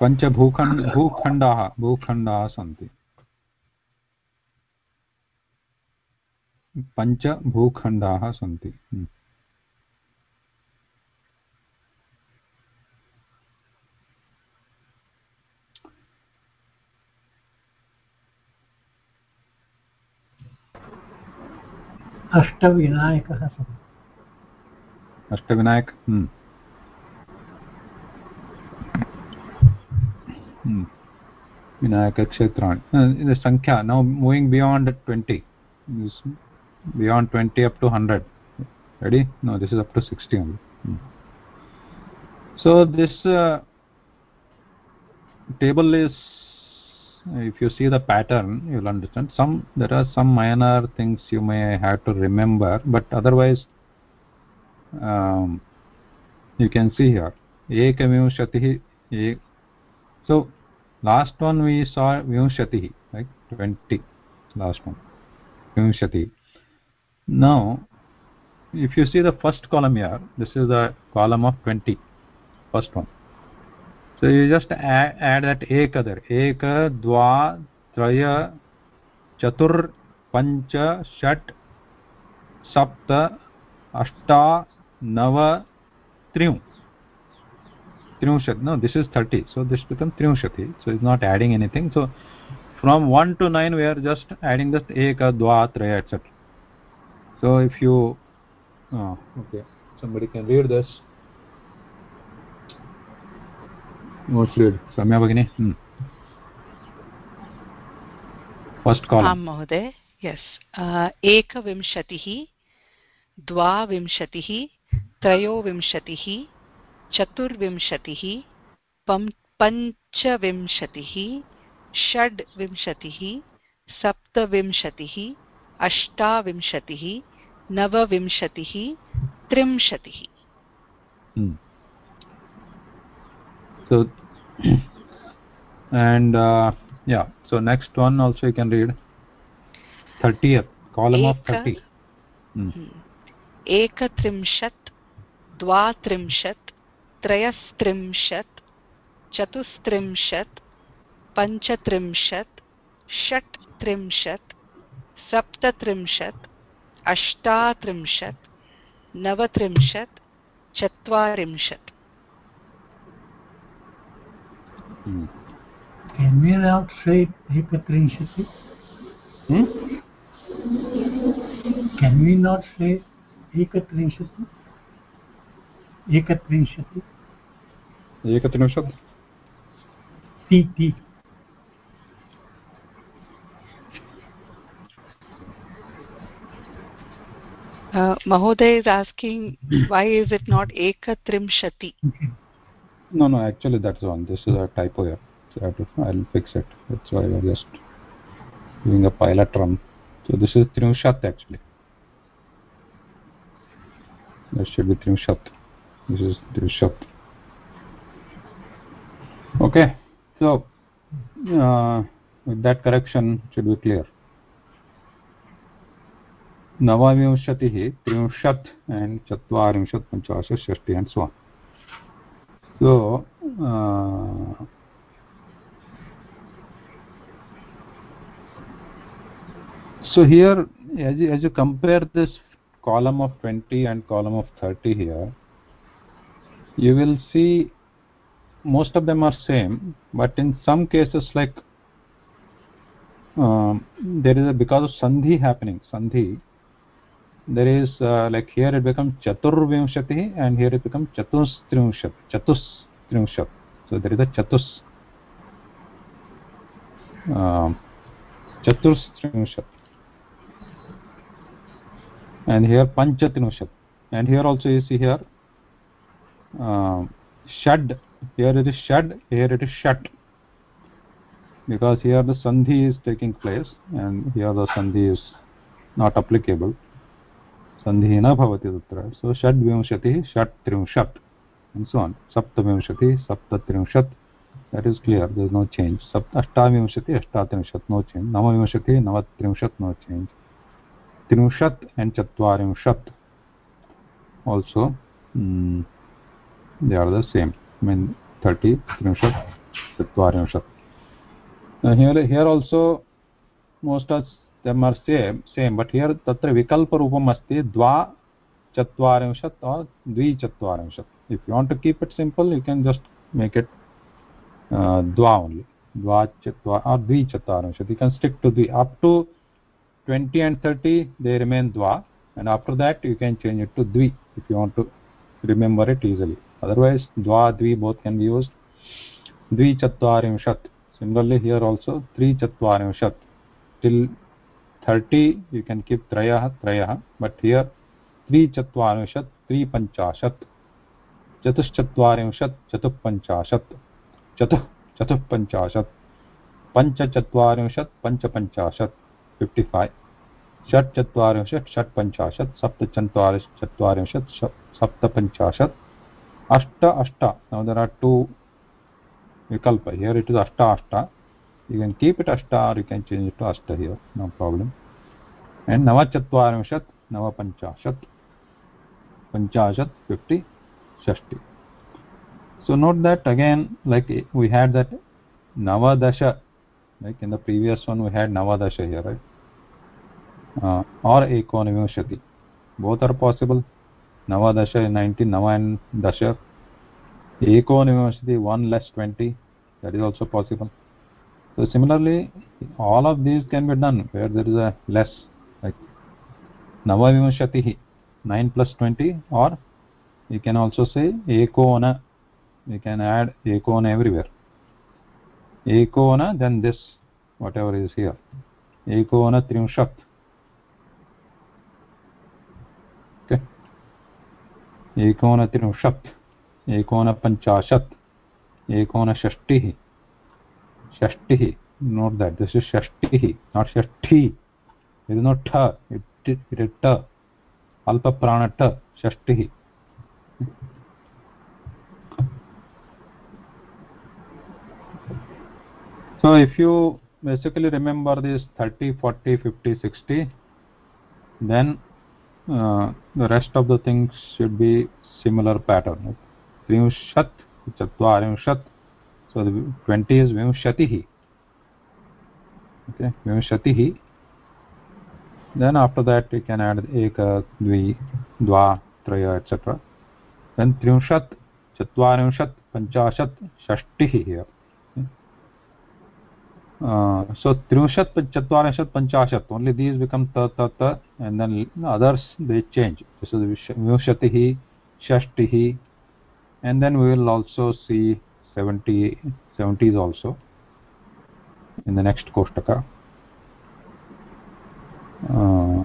पञ्चभूखण्ड भूखण्डाः भूखण्डाः सन्ति पञ्चभूखण्डाः सन्ति। अष्टविनायकः सन्ति अष्टविनायक हम्म। हम्म। विनायकक्षेत्राणि संख्या नौ moving beyond twenty beyond twenty up to hundred ready no this is up to 60 only Hmm. so this uh, table is if you see the pattern you'll understand some there are some minor things you may have to remember but otherwise um, you can see here ekavimshatih ek so last one we saw vimshatih right 20 last one vimshatih now if you see the first column here this is the column of 20 first one so you just add, add that eka there eka dva traya chatur pancha shat sapta ashta नव त्रिं त्रिंशत् no this is thirty so this कृतं त्रिंशति so is not adding anything so from one to nine we are just adding just एक द्वा त्रय etcetera so if you okay somebody can read this आं महोदय एकविंशतिः द्वाविंशतिः त्रयोविंशतिः चतुर्विंशतिः पं पञ्चविंशतिः षड्विंशतिः सप्तविंशतिः अष्टाविंशतिः नवविंशतिः त्रिंशतिः Hmm. So, and uh, yeah, so next one also you can read. 30th, column Eka, of 30. Hmm. एकत्रिंशत् द्वात्रिंशत् त्रयस्त्रिंशत् चतुस्त्रिंशत् पञ्चत्रिंशत् षट्त्रिंशत् सप्तत्रिंशत् अष्टात्रिंशत् नवत्रिंशत् चत्वारिंशत्. Can we not say ekatrinshati? Hmm? Can we not say ekatrinshati? Ekatrinshati? एकत्रिंशत् टी टी Uh, Mahoday is asking why is it not ekatrimshati? No, no, actually that's one. This is a typo here. So I have to, I'll fix it. That's why we're just doing a pilot run. So this is Trimshat actually. That should be Trimshat. This is Trimshat. Okay. So uh, with that correction should be clear. नवविंशतिः त्रिंशत् and चत्वारिंशत् पञ्चाशत् षष्टि on. So uh, so here as you, as you compare this column of 20 and column of 30 here you will see most of them are same but in some cases like um, there is a because of sandhi happening sandhi there is uh, like here it becomes chaturvimshati and here it becomes chatustrimshat chatustrimshat so there is a chatus um, chatustrimshat and here panchatrimshat and here also you see here uh, shad here it is shad here it is shat because here the sandhi is taking place and here the sandhi is not applicable सन्धिः न भवति तत्र सो षड्विंशतिः षट्त्रिंशत् and so on सप्तविंशतिः सप्तत्रिंशत् that is clear there is no change सप्त अष्टाविंशतिः अष्टात्रिंशत् no change नवविंशतिः नवत्रिंशत् no change त्रिंशत् and चत्वारिंशत् also mm, they are the same. I mean 30 trinshat chatvarimshat uh, here here also most of them are same same but here tatra vikalpa roopam asti dva chatvarimshat or dvi chatvarimshat if you want to keep it simple you can just make it uh, dva only. dva chatva or dvi chatvarimshat you can stick to the up to 20 and 30 they remain dva and after that you can change it to dvi if you want to remember it easily. Otherwise dva dvi both can be used dvi chatvarimshat similarly here also three chatvarimshat till 30 you can keep trayah trayah but here 3 chatvarishat 3 panchashat चतुश्चत्वारिंशत् चतुःपञ्चाशत् चतुः चतुःपञ्चाशत् पञ्चचत्वारिंशत् पञ्चपञ्चाशत् fifty five षट्चत्वारिंशत् षट्पञ्चाशत् सप्तचत्वारिंशत् सप्तपञ्चाशत् अष्ट अष्ट now there are two vikalpa here it is ashta ashta you can keep it ashta or you can change it to ashta here no problem and navachatvarimshat navapanchat panchat 50 shashti so note that again like we had that navadasha like in the previous one we had navadasha here right uh, or ekonavimshati both are possible नवदश ninety नव and दश एक one less twenty that is also possible so similarly all of these can be done where there is a less like नवविंशतिः nine plus twenty or you can also say एक you can add एक everywhere एक then this whatever is here एकोन एकोनत्रिंशत्, एकोनपञ्चाशत् एकोनषष्टिः षष्टिः note that this is षष्टिः not षष्ठी. इति नोट् इट् अल्पप्राणट् षष्टिः so if you basically remember this thirty forty fifty sixty then uh, the rest of the things should be similar pattern त्रिंशत् चत्वारिंशत् so the 20 is vimshatihi okay vimshatihi then after that we can add eka dvi dva traya etc then trinshat chatvarimshat panchashat shashtihi here uh, so trinshat chatvarimshat panchashat only these become ta ta ta and then others they change this is vimshatihi shashtihi and then we will also see 70 70s also in the next koshtaka uh,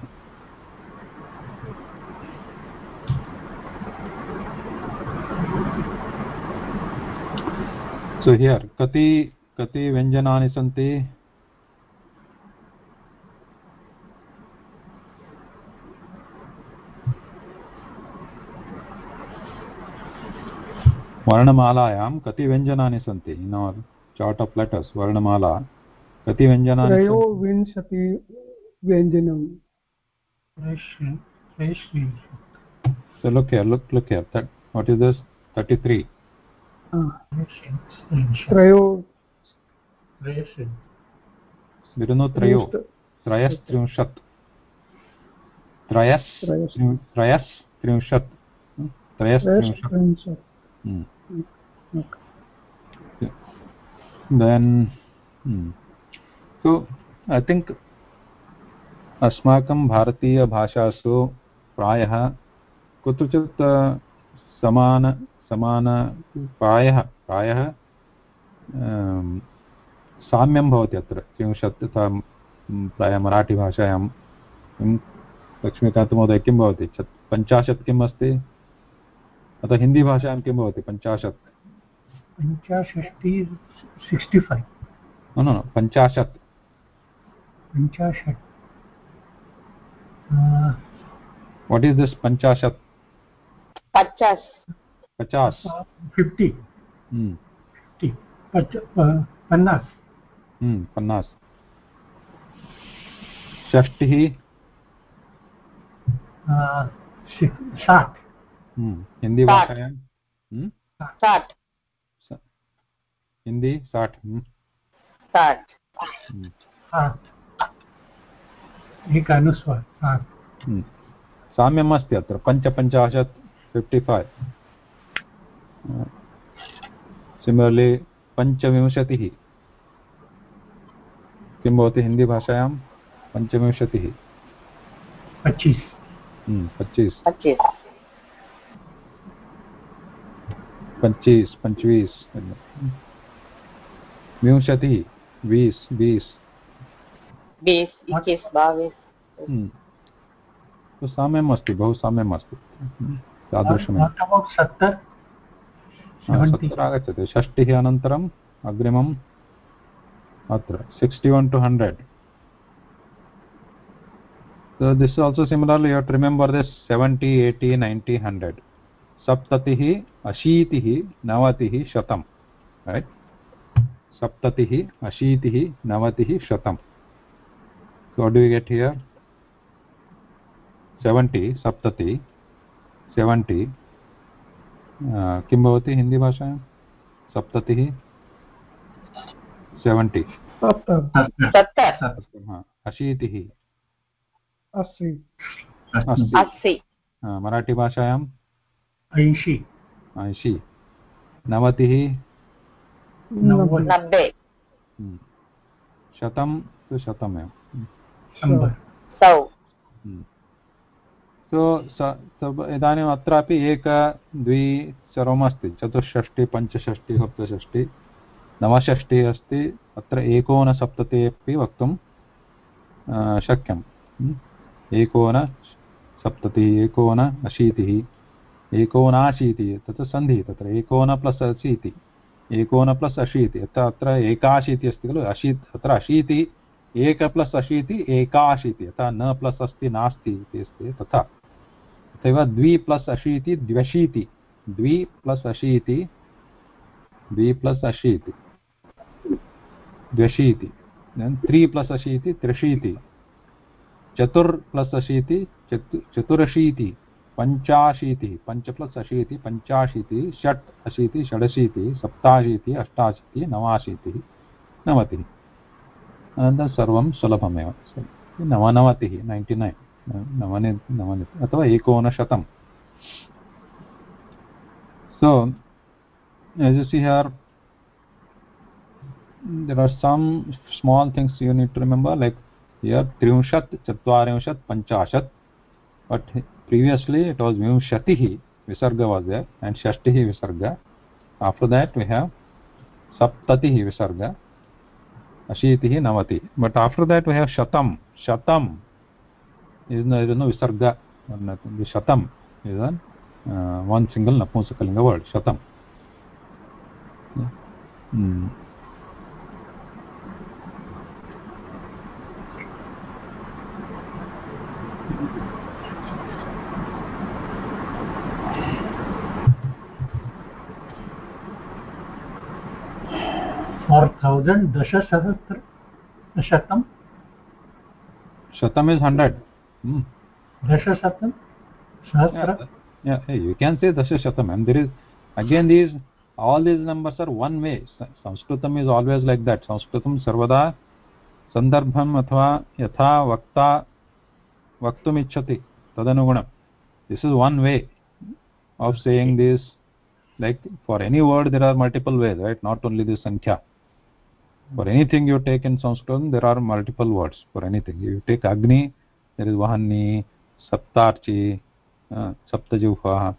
so here kati kati vyanjanani santi वर्णमालायां कति व्यञ्जनानि सन्ति? In our chart of letters वर्णमाला। कति व्यञ्जनानि त्रयोविंशति व्यञ्जनं so look here look look here that what is this? 33 त्रयो विरुनो त्रयो त्रयस्त्रिंशत् त्रयस् त्रयस् त्रिंशत् त्रयस्त्रिंशत् then hmm. so i think अस्माकं भारतीयभाषासु प्रायः कुत्रचित् समान समान प्रायः प्रायः साम्यं भवति अत्र त्रिंशत् तथा प्रायः मराठीभाषायां। किं? लक्ष्मीकान्तमहोदय किं भवति? पञ्चाशत् किम् अस्ति? अतः हिन्दीभाषायां किं भवति? पञ्चाशत्। न न पञ्चाशत्। पञ्चाशत्। वाट् इस् दिस् पञ्चाशत्? पचास। पचास। फिफ्टि। पन्नास्। पन्नास् षष्टिः साठ हिन्दीभाषायां साठ हिंदी साठ साठ साठ एक अनुस्वार साठ साम्यम् अस्ति अत्र पञ्चपञ्चाशत् फिफ्टि फैव् सिमिलर्लि पञ्चविंशतिः किं भवति हिन्दीभाषायां? पञ्चविंशतिः। पच्चीस्। पच्चीस्। पच्चीस। पच्चीस् पञ्चवीस्। विंशतिः बीस् बीस्। बीस इक्कीस बाईस तो साम्यम् अस्ति बहु साम्यम् अस्ति तादृशमेव। सत्तर् सत्तर् आगच्छति। षष्टिः अनन्तरम् अग्रिमम्। Sixty one two hundred so this is also similarly you have to remember this 70 80 90 100 सप्ततिः अशीतिः नवतिः शतं right सप्ततिः अशीतिः नवतिः शतं so what do we get here 70 सप्तति 70 किं भवति हिन्दीभाषायां सप्ततिः सेवेण्टि सत्तर। अशीतिः। अस्सी। मराठीभाषायाम् ऐंशी। ऐंशी। नवतिः? नब्बे। शतं तु शतमेव। सौ। सो इदानीम् अत्रापि एक द्वि सर्वमस्ति चतुष्षष्टि पञ्चषष्टि सप्तषष्टि। नवषष्टिः अस्ति, अत्र एकोनसप्ततिः अपि वक्तुं शक्यम् एकोनसप्ततिः एकोन अशीतिः एकोनाशीतिः, तत् सन्धिः, तत्र एकोन प्लस् अशीतिः एकोन प्लस् अशीतिः अत्र अत्र एकाशीतिः अस्ति खलु? अशी तत्र अशीतिः एक प्लस् अशीतिः एकाशीतिः, यथा न प्लस् अस्ति, नास्ति इति अस्ति, तथा। तथैव द्वि प्लस् अशीतिः द्व्यशीतिः द्वि प्लस् अशीतिः द्वि प्लस् अशीतिः द्व्यशीतिः। त्री प्लस् अशीति त्र्यशीति चतुर् प्लस् अशीति, चतु, चतुरशीतिः, पञ्चाशीतिः। पञ्च प्लस् अशीतिः, पञ्चाशीतिः। षट् अशीतिः, षडशीतिः, सप्ताशीतिः, अष्टाशीतिः, नवाशीतिः। नवतिः। अनन्तरं सर्वं सुलभमेव। नवनवतिः नैन्टि नैन् नवनि नवनि, अथवा एकोनशतं so, as there are some small things you need to remember like here त्रिंशत् चत्वारिंशत् पञ्चाशत् but previously it was vimshatihi visarga was there and shashtihi visarga after that we have saptatihi visarga ashitihi navati but after that we have shatam shatam is no, no visarga the shatam is a uh, one single napumsakalinga word shatam hmm. for thousand dashasahasra shatam shatam is 100 hmm. dashasatam sahasra yeah, yeah you can say dasha shatam and there is again these all these numbers are one way sanskritam is always like that sanskritam sarvada sandarbham athva yatha vakta vaktum ichhati tadanugunam this is one way of saying this like for any word there are multiple ways right not only the sankhya for anything you take in sanskrit there are multiple words for anything you take agni there is vahanni saptarchi uh, saptajufah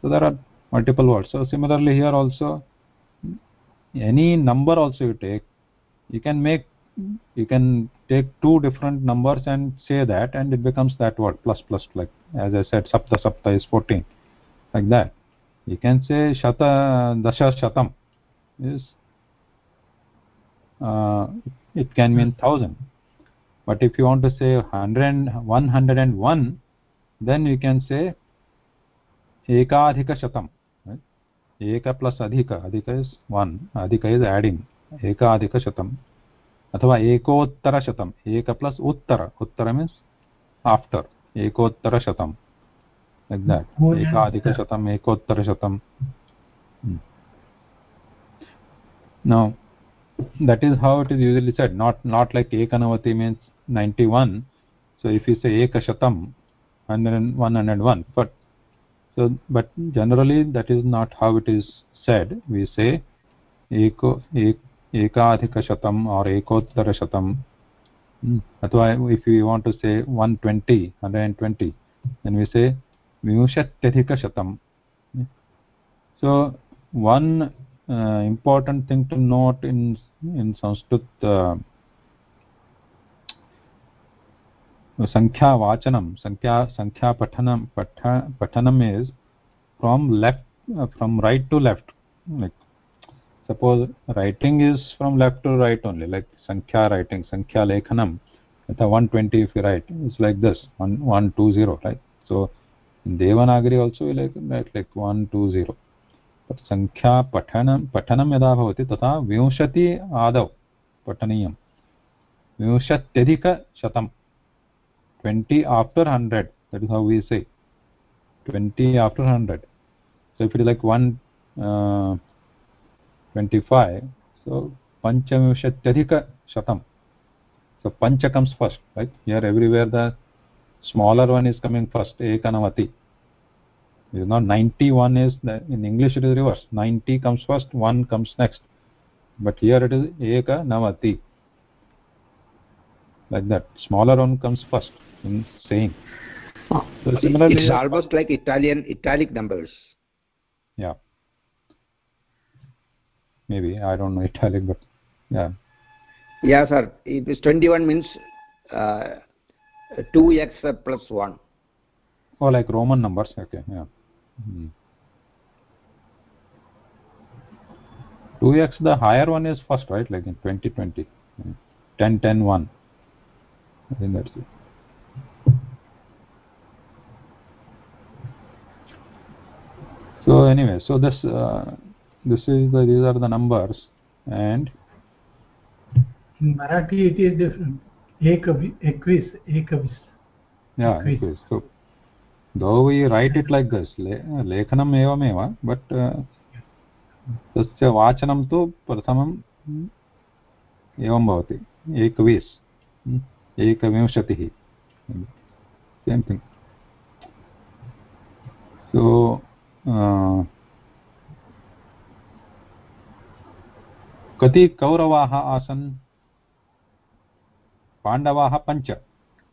so there are multiple words so similarly here also any number also you take you can make you can take two different numbers and say that and it becomes that word plus plus like as i said sapta sapta is 14 like that you can say shata dasha shatam is uh, it can mean thousand but if you want to say 100 101 then you can say ekadhika shatam right eka plus adhika adhika is 1 adhika is adding ekadhika shatam अथवा एकोत्तरशतम् एक plus उत्तर उत्तर means after एकोत्तरशतं like that ekadhikashatam ekottarashatam now that is how it is usually said not not like ekanavati means 91 so if you say ekashatam and then 101 but so but generally that is not how it is said. We say eko ek ekadhikashatam or ekottarashatam. Hmm. That why if we want to say 120 120 then we say vimushatyadhikashatam. So one uh, important thing to note in in sanskrit uh, sankhya sankhya sankhya pathanam patha, pathanam is from left uh, from right to left. Like suppose writing is from left to right only like sankhya writing sankhya lekhanam. At 120 if you write it's like this 1 120 right? So in devanagari also like that like 120 संख्या पठन पठन यदा तथा विंशति आदौ पठनीय। विंशत्यधिकशत twenty after hundred that is how we say twenty after hundred so if like one twenty five uh, so पंचविंशत्यधिकशत so punch comes first right you the smaller one is coming first एकनवती it is not 91 is in english it is reverse. 90 comes first 1 comes next. But here it is ekanavati like that. Smaller one comes first. In saying so similarly it's almost like italian italic numbers. Yeah. Maybe. I don't know italic but yeah. Yeah sir. It is 21 means uh, 2x plus 1 oh like roman numbers. Okay yeah hmm. 2x the higher one is first right? Like in 2020 10 10 1 i think that's it so anyway so this uh, this is the these are the numbers and in marathi it is different. Ekvis ekvis yeah ekvis. So though we write it like this lekhanam evameva but तस्य वाचनं तु प्रथमम् एवं भवति एकविस् एकविंशतिः same thing सो कति कौरवाः आसन् पाण्डवाः पञ्च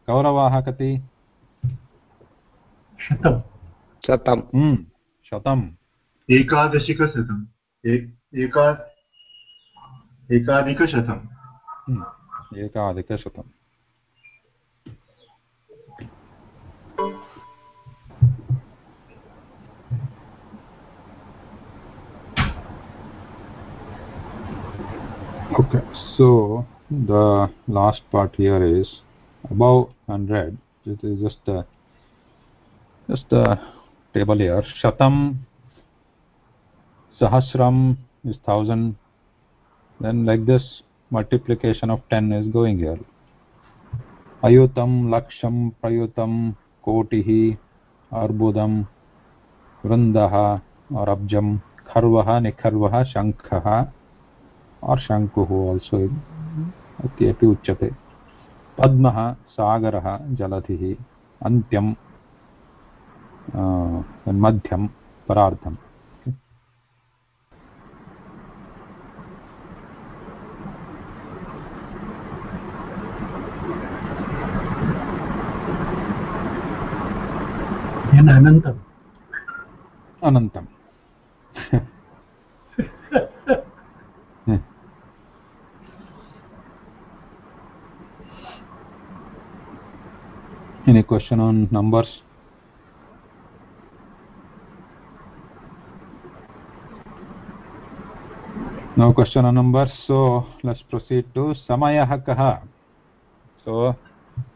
कौरवाः कति शतं शतं शतम् एकादशिकशतम् एका एकाधिकशतम् एकाधिकशतम् okay so the last part here is above 100 it is just a just a table here shatam sahasram is 1000 then like this multiplication of 10 is going here ayutam laksham prayutam kotihi arbudam vrindaha or abjam kharvah nikharvah shankhah और शङ्कुः also इति अपि उच्यते पद्मः सागरः जलधिः अन्त्यं मध्यं परार्धम् अनन्तम् अनन्तम् any question on numbers no question on numbers so let's proceed to samayah kah. So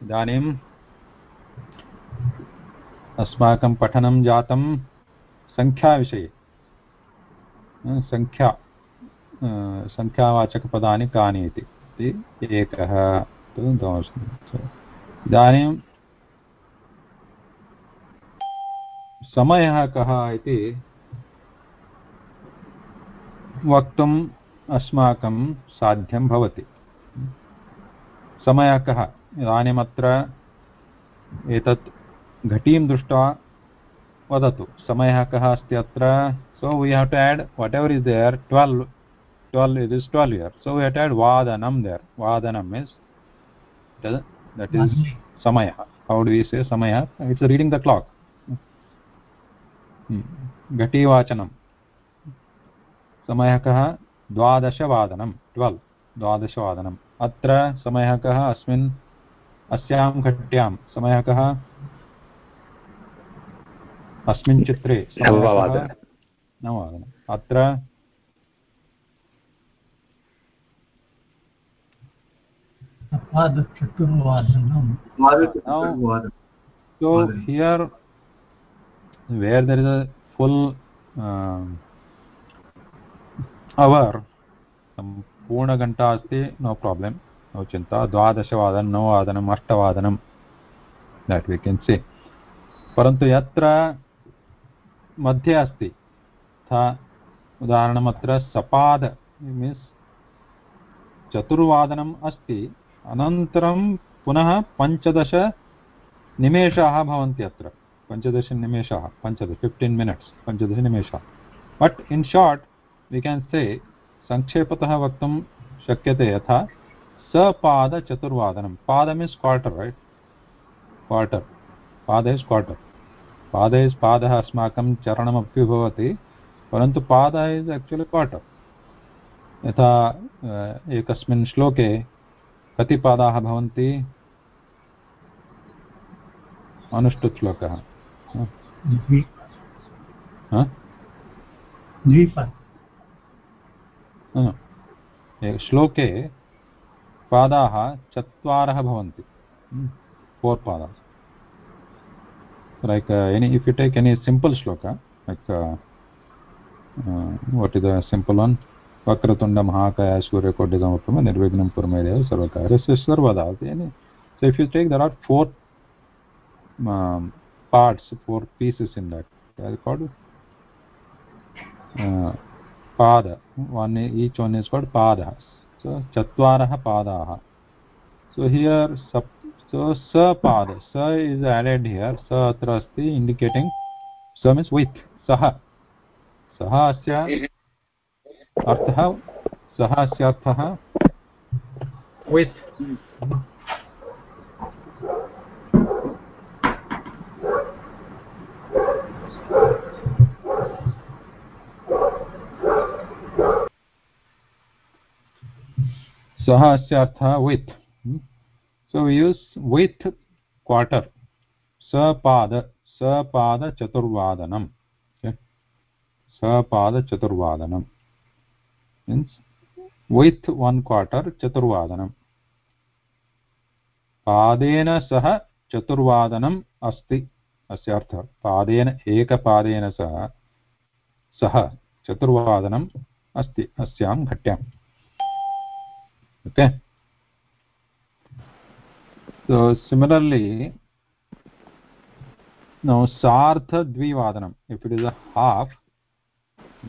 इदानीम् अस्माकं पठनं जातं सङ्ख्याविषये सङ्ख्या सङ्ख्यावाचकपदानि कानि इति एकः इदानीं समयः कः इति वक्तुम् अस्माकं साध्यं भवति। समयः कः? इदानीमत्र एतत् घटीं दृष्ट्वा वदतु। समयः कः अस्ति अत्र? So we have to add what ever is there twelve twelve is is twelve here so we have to add वादनं there वादनम् इस् दट् इस् समयः हौ डु से समयः इट्स् रीडिङ्ग् द क्लाक् घटीवाचनं समयः कः द्वादशवादनं twelve द्वादशवादनम्। अत्र समयः कः अस्मिन् अस्यां घट्यां समयः कः अस्मिन् चित्रे नववादनम् अत्र so here where there is a full uh, hour पूर्णघण्टा अस्ति नो प्राब्लम् नो चिन्ता। द्वादशवादनं नववादनम् अष्टवादनं देट् वि केन् से परन्तु यत्र मध्ये अस्ति तथा उदाहरणम् सपाद मीन्स् चतुर्वादनम् अस्ति, अनन्तरं पुनः पञ्चदशनिमेषाः भवन्ति अत्र। पञ्चदशनिमेषाः पञ्चदश fifteen minutes पञ्चदशनिमेषाः but in short we can say सङ्क्षेपतः वक्तुं शक्यते यथा सपादचतुर्वादनं पाद मीन्स् क्वार्टर् रैट् क्वार्टर् पाद इस् क्वार्टर् पाद इस् पादः अस्माकं चरणमपि भवति परन्तु पादः इस् आक्चुलि क्वार्टर् यथा एकस्मिन् श्लोके कति पादाः भवन्ति अनुष्टुप् श्लोकः श्लोके पादाः चत्वारः भवन्ति। फोर् पादा। Like any if you take simple simple श्लोक like what is a simple one वक्रतुण्ड महाकाय सूर्यकोटिकमुत्तम निर्विघ्नं कुर्मेदेव सर्वकार्यस्य सर्वदा any so if you take there are four parts four pieces in that पाद one each one is called पाद so चर पाद सो हियर सो स पाद स इज़ एडेड हियर स अत्र अस्ति इंडिकेटिंग स मीन्स विथ सह सह अर्थ सह अर्थ विथ सः अस्य अर्थः with so we use with quarter sapad sapad chaturvadanam okay sapad chaturvadanam means with one quarter chaturvadanam पादेन सह चतुर्वादनम् अस्ति अस्य अर्थः पादेन एकपादेन सह सह चतुर्वादनम् अस्ति अस्यां घट्याम् okay so similarly now sartha dvivadanam if it is a half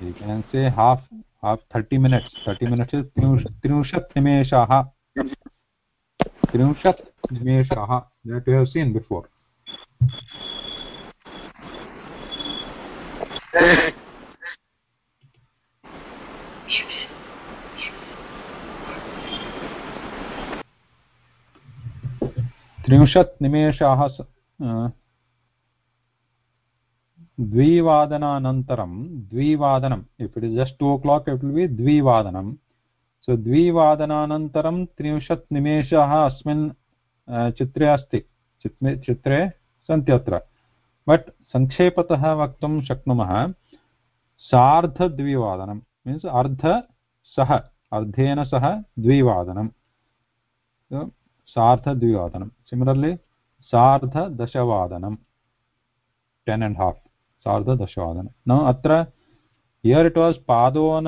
we can say half half 30 minutes 30 minutes is trinshat nimeshaha trinshat nimeshaha that we have seen before त्रिंशत् निमेषाः द्विवादनानन्तरं द्विवादनम् if it is just two o'clock it will be द्विवादनं. So द्विवादनानन्तरं त्रिंशत् निमेषाः अस्मिन् चित्रे अस्ति। चित्रे सन्ति अत्र। बट् सङ्क्षेपतः वक्तुं शक्नुमः। सार्धद्विवादनं मीन्स् अर्ध सह अर्धेन सह द्विवादनं। सार्धद्विवादनं सिमिलर्लि टेन् अण्ड् हाफ् सार्धदशवादनं न, अत्र हियर् इट् वास् पादोन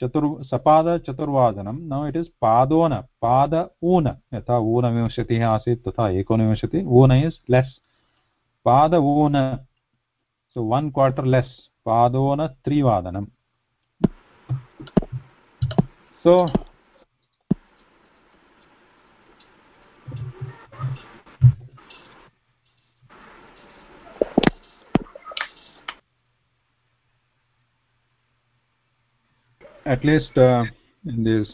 चतुर् सपादचतुर्वादनं न इट् इस् पादोन, पाद ऊन। यथा ऊनविंशतिः आसीत्, तथा एकोनविंशतिः। ऊन इस् लेस् पाद ऊन सो वन् क्वार्टर् लेस् पादोन त्रिवादनं so at least uh, in this.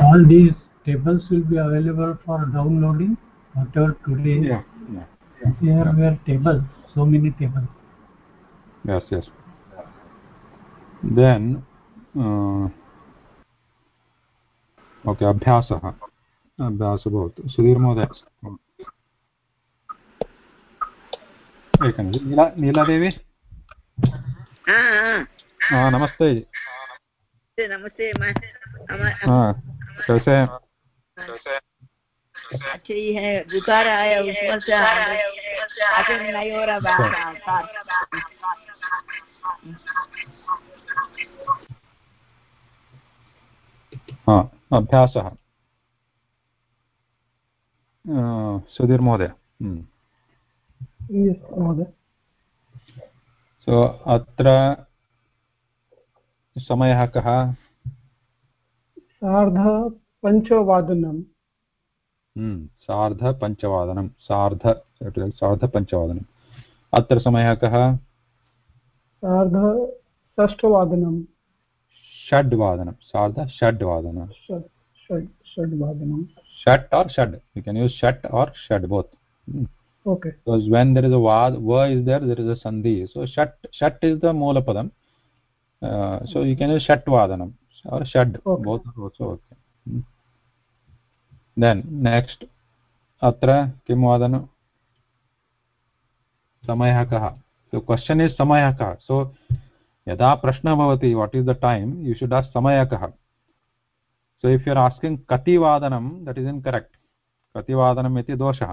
All these tables will be available for downloading whatever today. Yeah yeah, yeah. there yeah. were tables so many tables yes yes then uh, okay अभ्यासः अभ्यासः भवतु सुधीर्महोदय एकनिमिषं नीला नीलादेवी नमस्ते नमस्ते हाँ कैसे अच्छे ही है बुखार आया ऊपर से आगे। नहीं हो रहा हाँ अभ्यासः। सुधीर् महोदय। सो अत्र समयः कः? सार्धपञ्चवादनं सार्धपञ्चवादनं सार्ध सार्धपञ्चवादनम् अत्र समयः कः सार्धषष्ठवादनं षड्वादनं सार्धषड्वादनं षड्वादनं षट् or shad you can use shat or shad both okay because when there is a vad va is there there is a sandhi so shat shat is the moola padam uh, so you can use shat vadanam or shad okay. both are also okay hmm. Then next. अत्र किं वादन? समयः कः सो question is समयः कः सो यदा प्रश्नः भवति what is the time you should ask समयः कः so if you are asking कति वादनं दट् इस् इन् करेक्ट् कति वादनम् इति दोषः.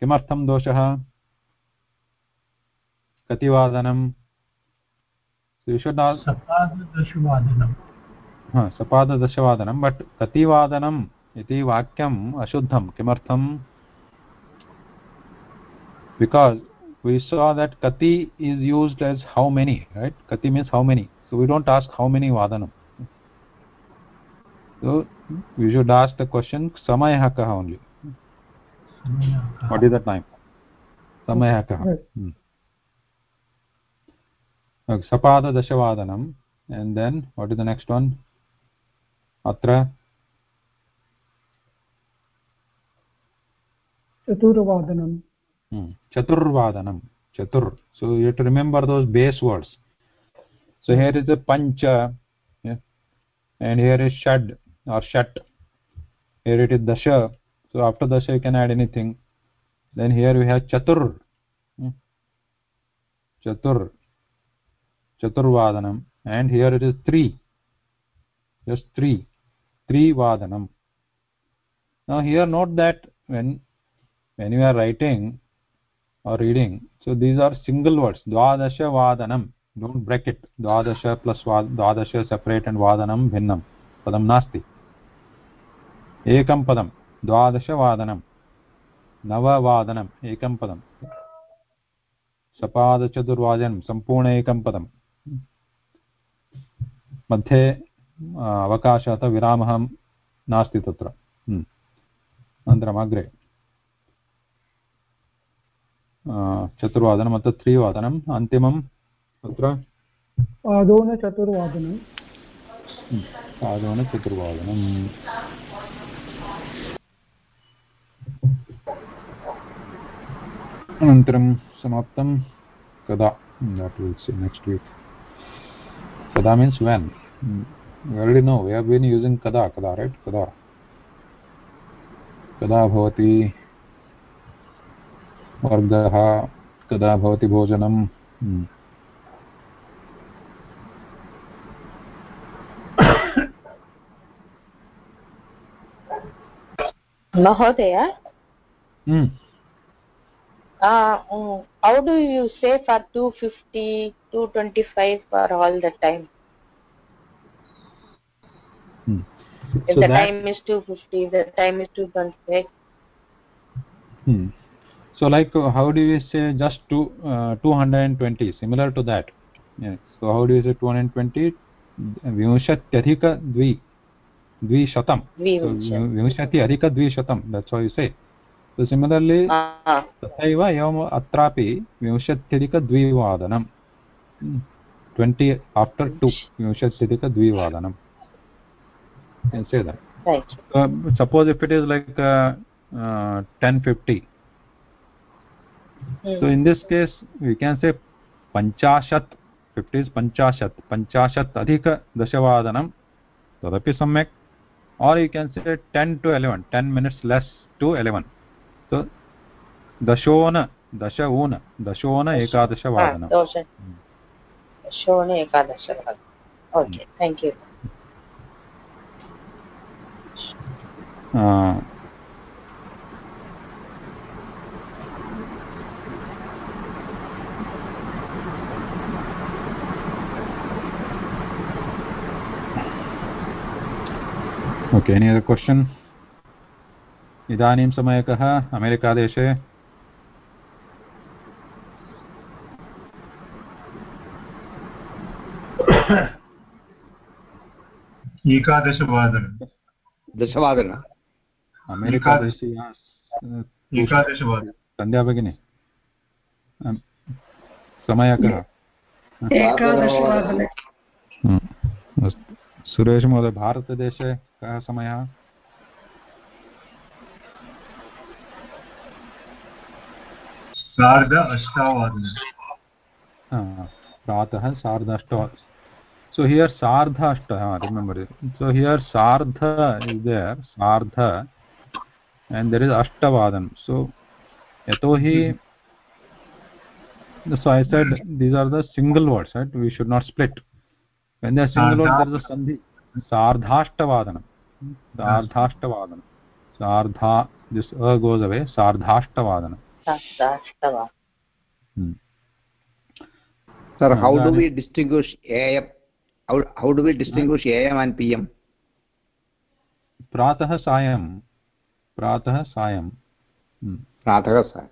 किमर्थं दोषः? कति वादनं यु शुड् सपाददशवादनं. सपाददशवादनं बट् कति वादनम् इति वाक्यम् अशुद्धं किमर्थम्? बिकास् वी सो देट् कति is used as how many right कति means how many so we don't ask how many वादनं so we should ask the question समयः कः ओन्लि वाट् इस् द समयः कः सपाददशवादनम् and then what is the next one अत्र चतुर्वादनं चतुर्वादनं चतुर्. So you to remember those base words so here is पञ्च and here is षड् or षट् हियर् इट् इस् दश सो आफ्टर् दश you can add anything then here you have चतुर् चतुर् चतुर्वादनम् and here it is three yes three त्रिवादनं here note that when when you are writing or reading so these are single words dvadasha vadanam don't break it dvadasha plus dvadasha separate and vadanam bhinnam padam nasti ekam padam dvadasha vadanam नववादनम् एकं पदं सपादचतुर्वादनं सम्पूर्ण एकं पदं मध्ये अवकाशः विरामः नास्ति तत्र अनन्तरम् अग्रे चतुर्वादनम् अत्र त्रिवादनम् अन्तिमम् अत्र आदोनचतुर्वादनम् आदोनचतुर्वादनम् हम्म, अनन्तरं समाप्तं। कदा? That will see next week कदा means when already know we have been using कदा कदा रैट् कदा? कदा भवति? वर्गः कदा भवति भोजनम्? हम्म। महोदय? Say for two fifty two twenty Hmm. So like uh, how do you say just two uh, 220 similar to that yeah. so how do you say 220 विंशत्यधिकद्वि द्विशतं विंशति अधिकद्विशतं that's how you say so similarly तथैव एवम् अत्रापि विंशत्यधिकद्विवादनं twenty after two विंशत्यधिकद्विवादनं can say that right uh, suppose if it is like uh, uh, 1050 mm. So in this case we can say panchashat 50 is panchashat panchashat adhika dashawadanam tadapi samyak or you can say 10 to 11 10 minutes less to 11 so दशोन दश ऊन दशोन एकादशवादनं दशोन एकादशवादनम् okay thank you okay any other question इदानीं समयः कः अमेरिकादेशे। एकादशवादनं। दशवादन। अमेरिकादेशीया एकादशवादनं। सन्ध्या भगिनी। समयः कः अस्तु। सुरेश महोदय भारत देश कह समय प्रातः सार्ध अष्टवा सो हियर सार्ध अष्ट रिमेम्बर सो हियर सार्ध is there and there is अष्टवादन। So यतो हि so I said these are the words that we should not split कन्यासिन्धुलोकसन्धि सार्धाष्टवादनं सार्धाष्टवादनं सार्धा दिस् अ गोस् अवे सार्धाष्टवादनं सर् हौ डु प्रातः सायं प्रातः सायं प्रातः सायं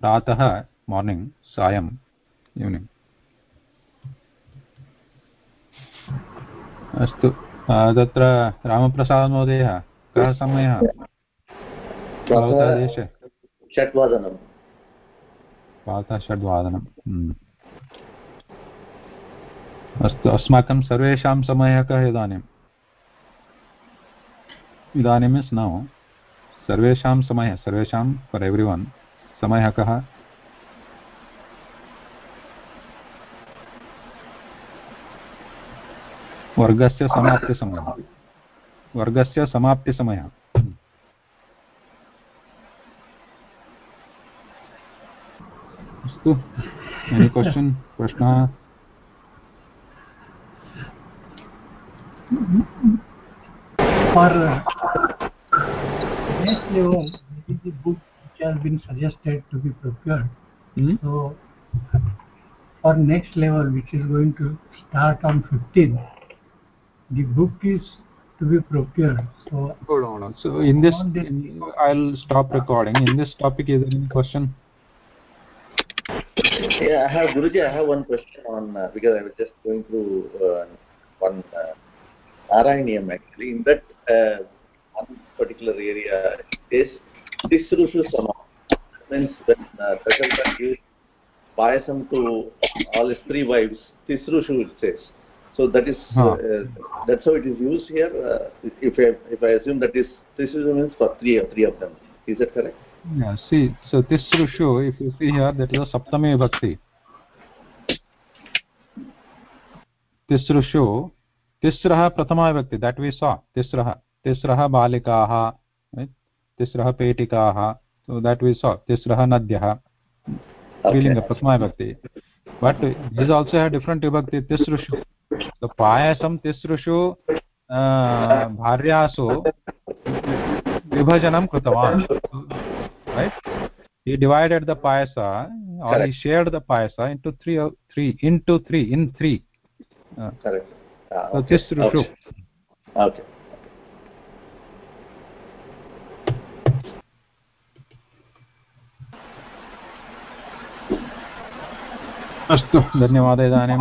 प्रातः मार्निङ्ग् सायं इव्निङ्ग् अस्तु। तत्र रामप्रसादमहोदयः कः समयः? भवतः देशे। षड्वादनं प्रातः षड्वादनं अस्तु अस्माकं सर्वेषां समयः कः इदानीम्? इदानीं मीन्स् नौ सर्वेषां समयः सर्वेषां फर् एव्रि वन् समयः कः? वर्गस्य समाप्तिसमयः वर्गस्य समाप्तिसमयः अस्तु एनि क्वशन् प्रश्नः For uh, next level, this is the book which has been suggested to be procured. Hmm? So, for next level, which is going to start on 15th, the book is to be procured. So, hold on, hold on. So in this, this- in, I'll stop recording. In this topic, is there any question? Yeah, I have Guruji. I have one question on uh, because I was just going through uh, one uh, Narayaniam actually. In that uh, one particular area, it says Tisrushu Sama. Means when uh, Dasaratha gives payasam to all his three wives, Tisrushu it says. So that is Huh. uh, that's how it is used here. Uh, if I if I assume that is Tisrushu means for three of three of them. Is that correct? Yeah, see, so Tisrushu, if you see here, that is a Saptami Vibhakti. Tisraha Pratama Vibhakti, that we saw, Tisraha. Tisraha Balikaha, right? Tisraha Petikaha, so that we saw, Tisraha Nadyaha, Vilinga Pratama Vibhakti. But these also have different Vibhakti, Tisrushu. तिसृषु भार्यासु विभजनं कृतवान् he divided the payasa or Correct. he shared the payasa into three three into three in three uh, Correct. Ah, so okay. tisrushu Okay. okay. अस्तु। धन्यवाद इदानीं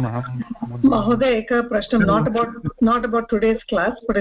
महोदय एकः प्रश्नः not about not about today's class but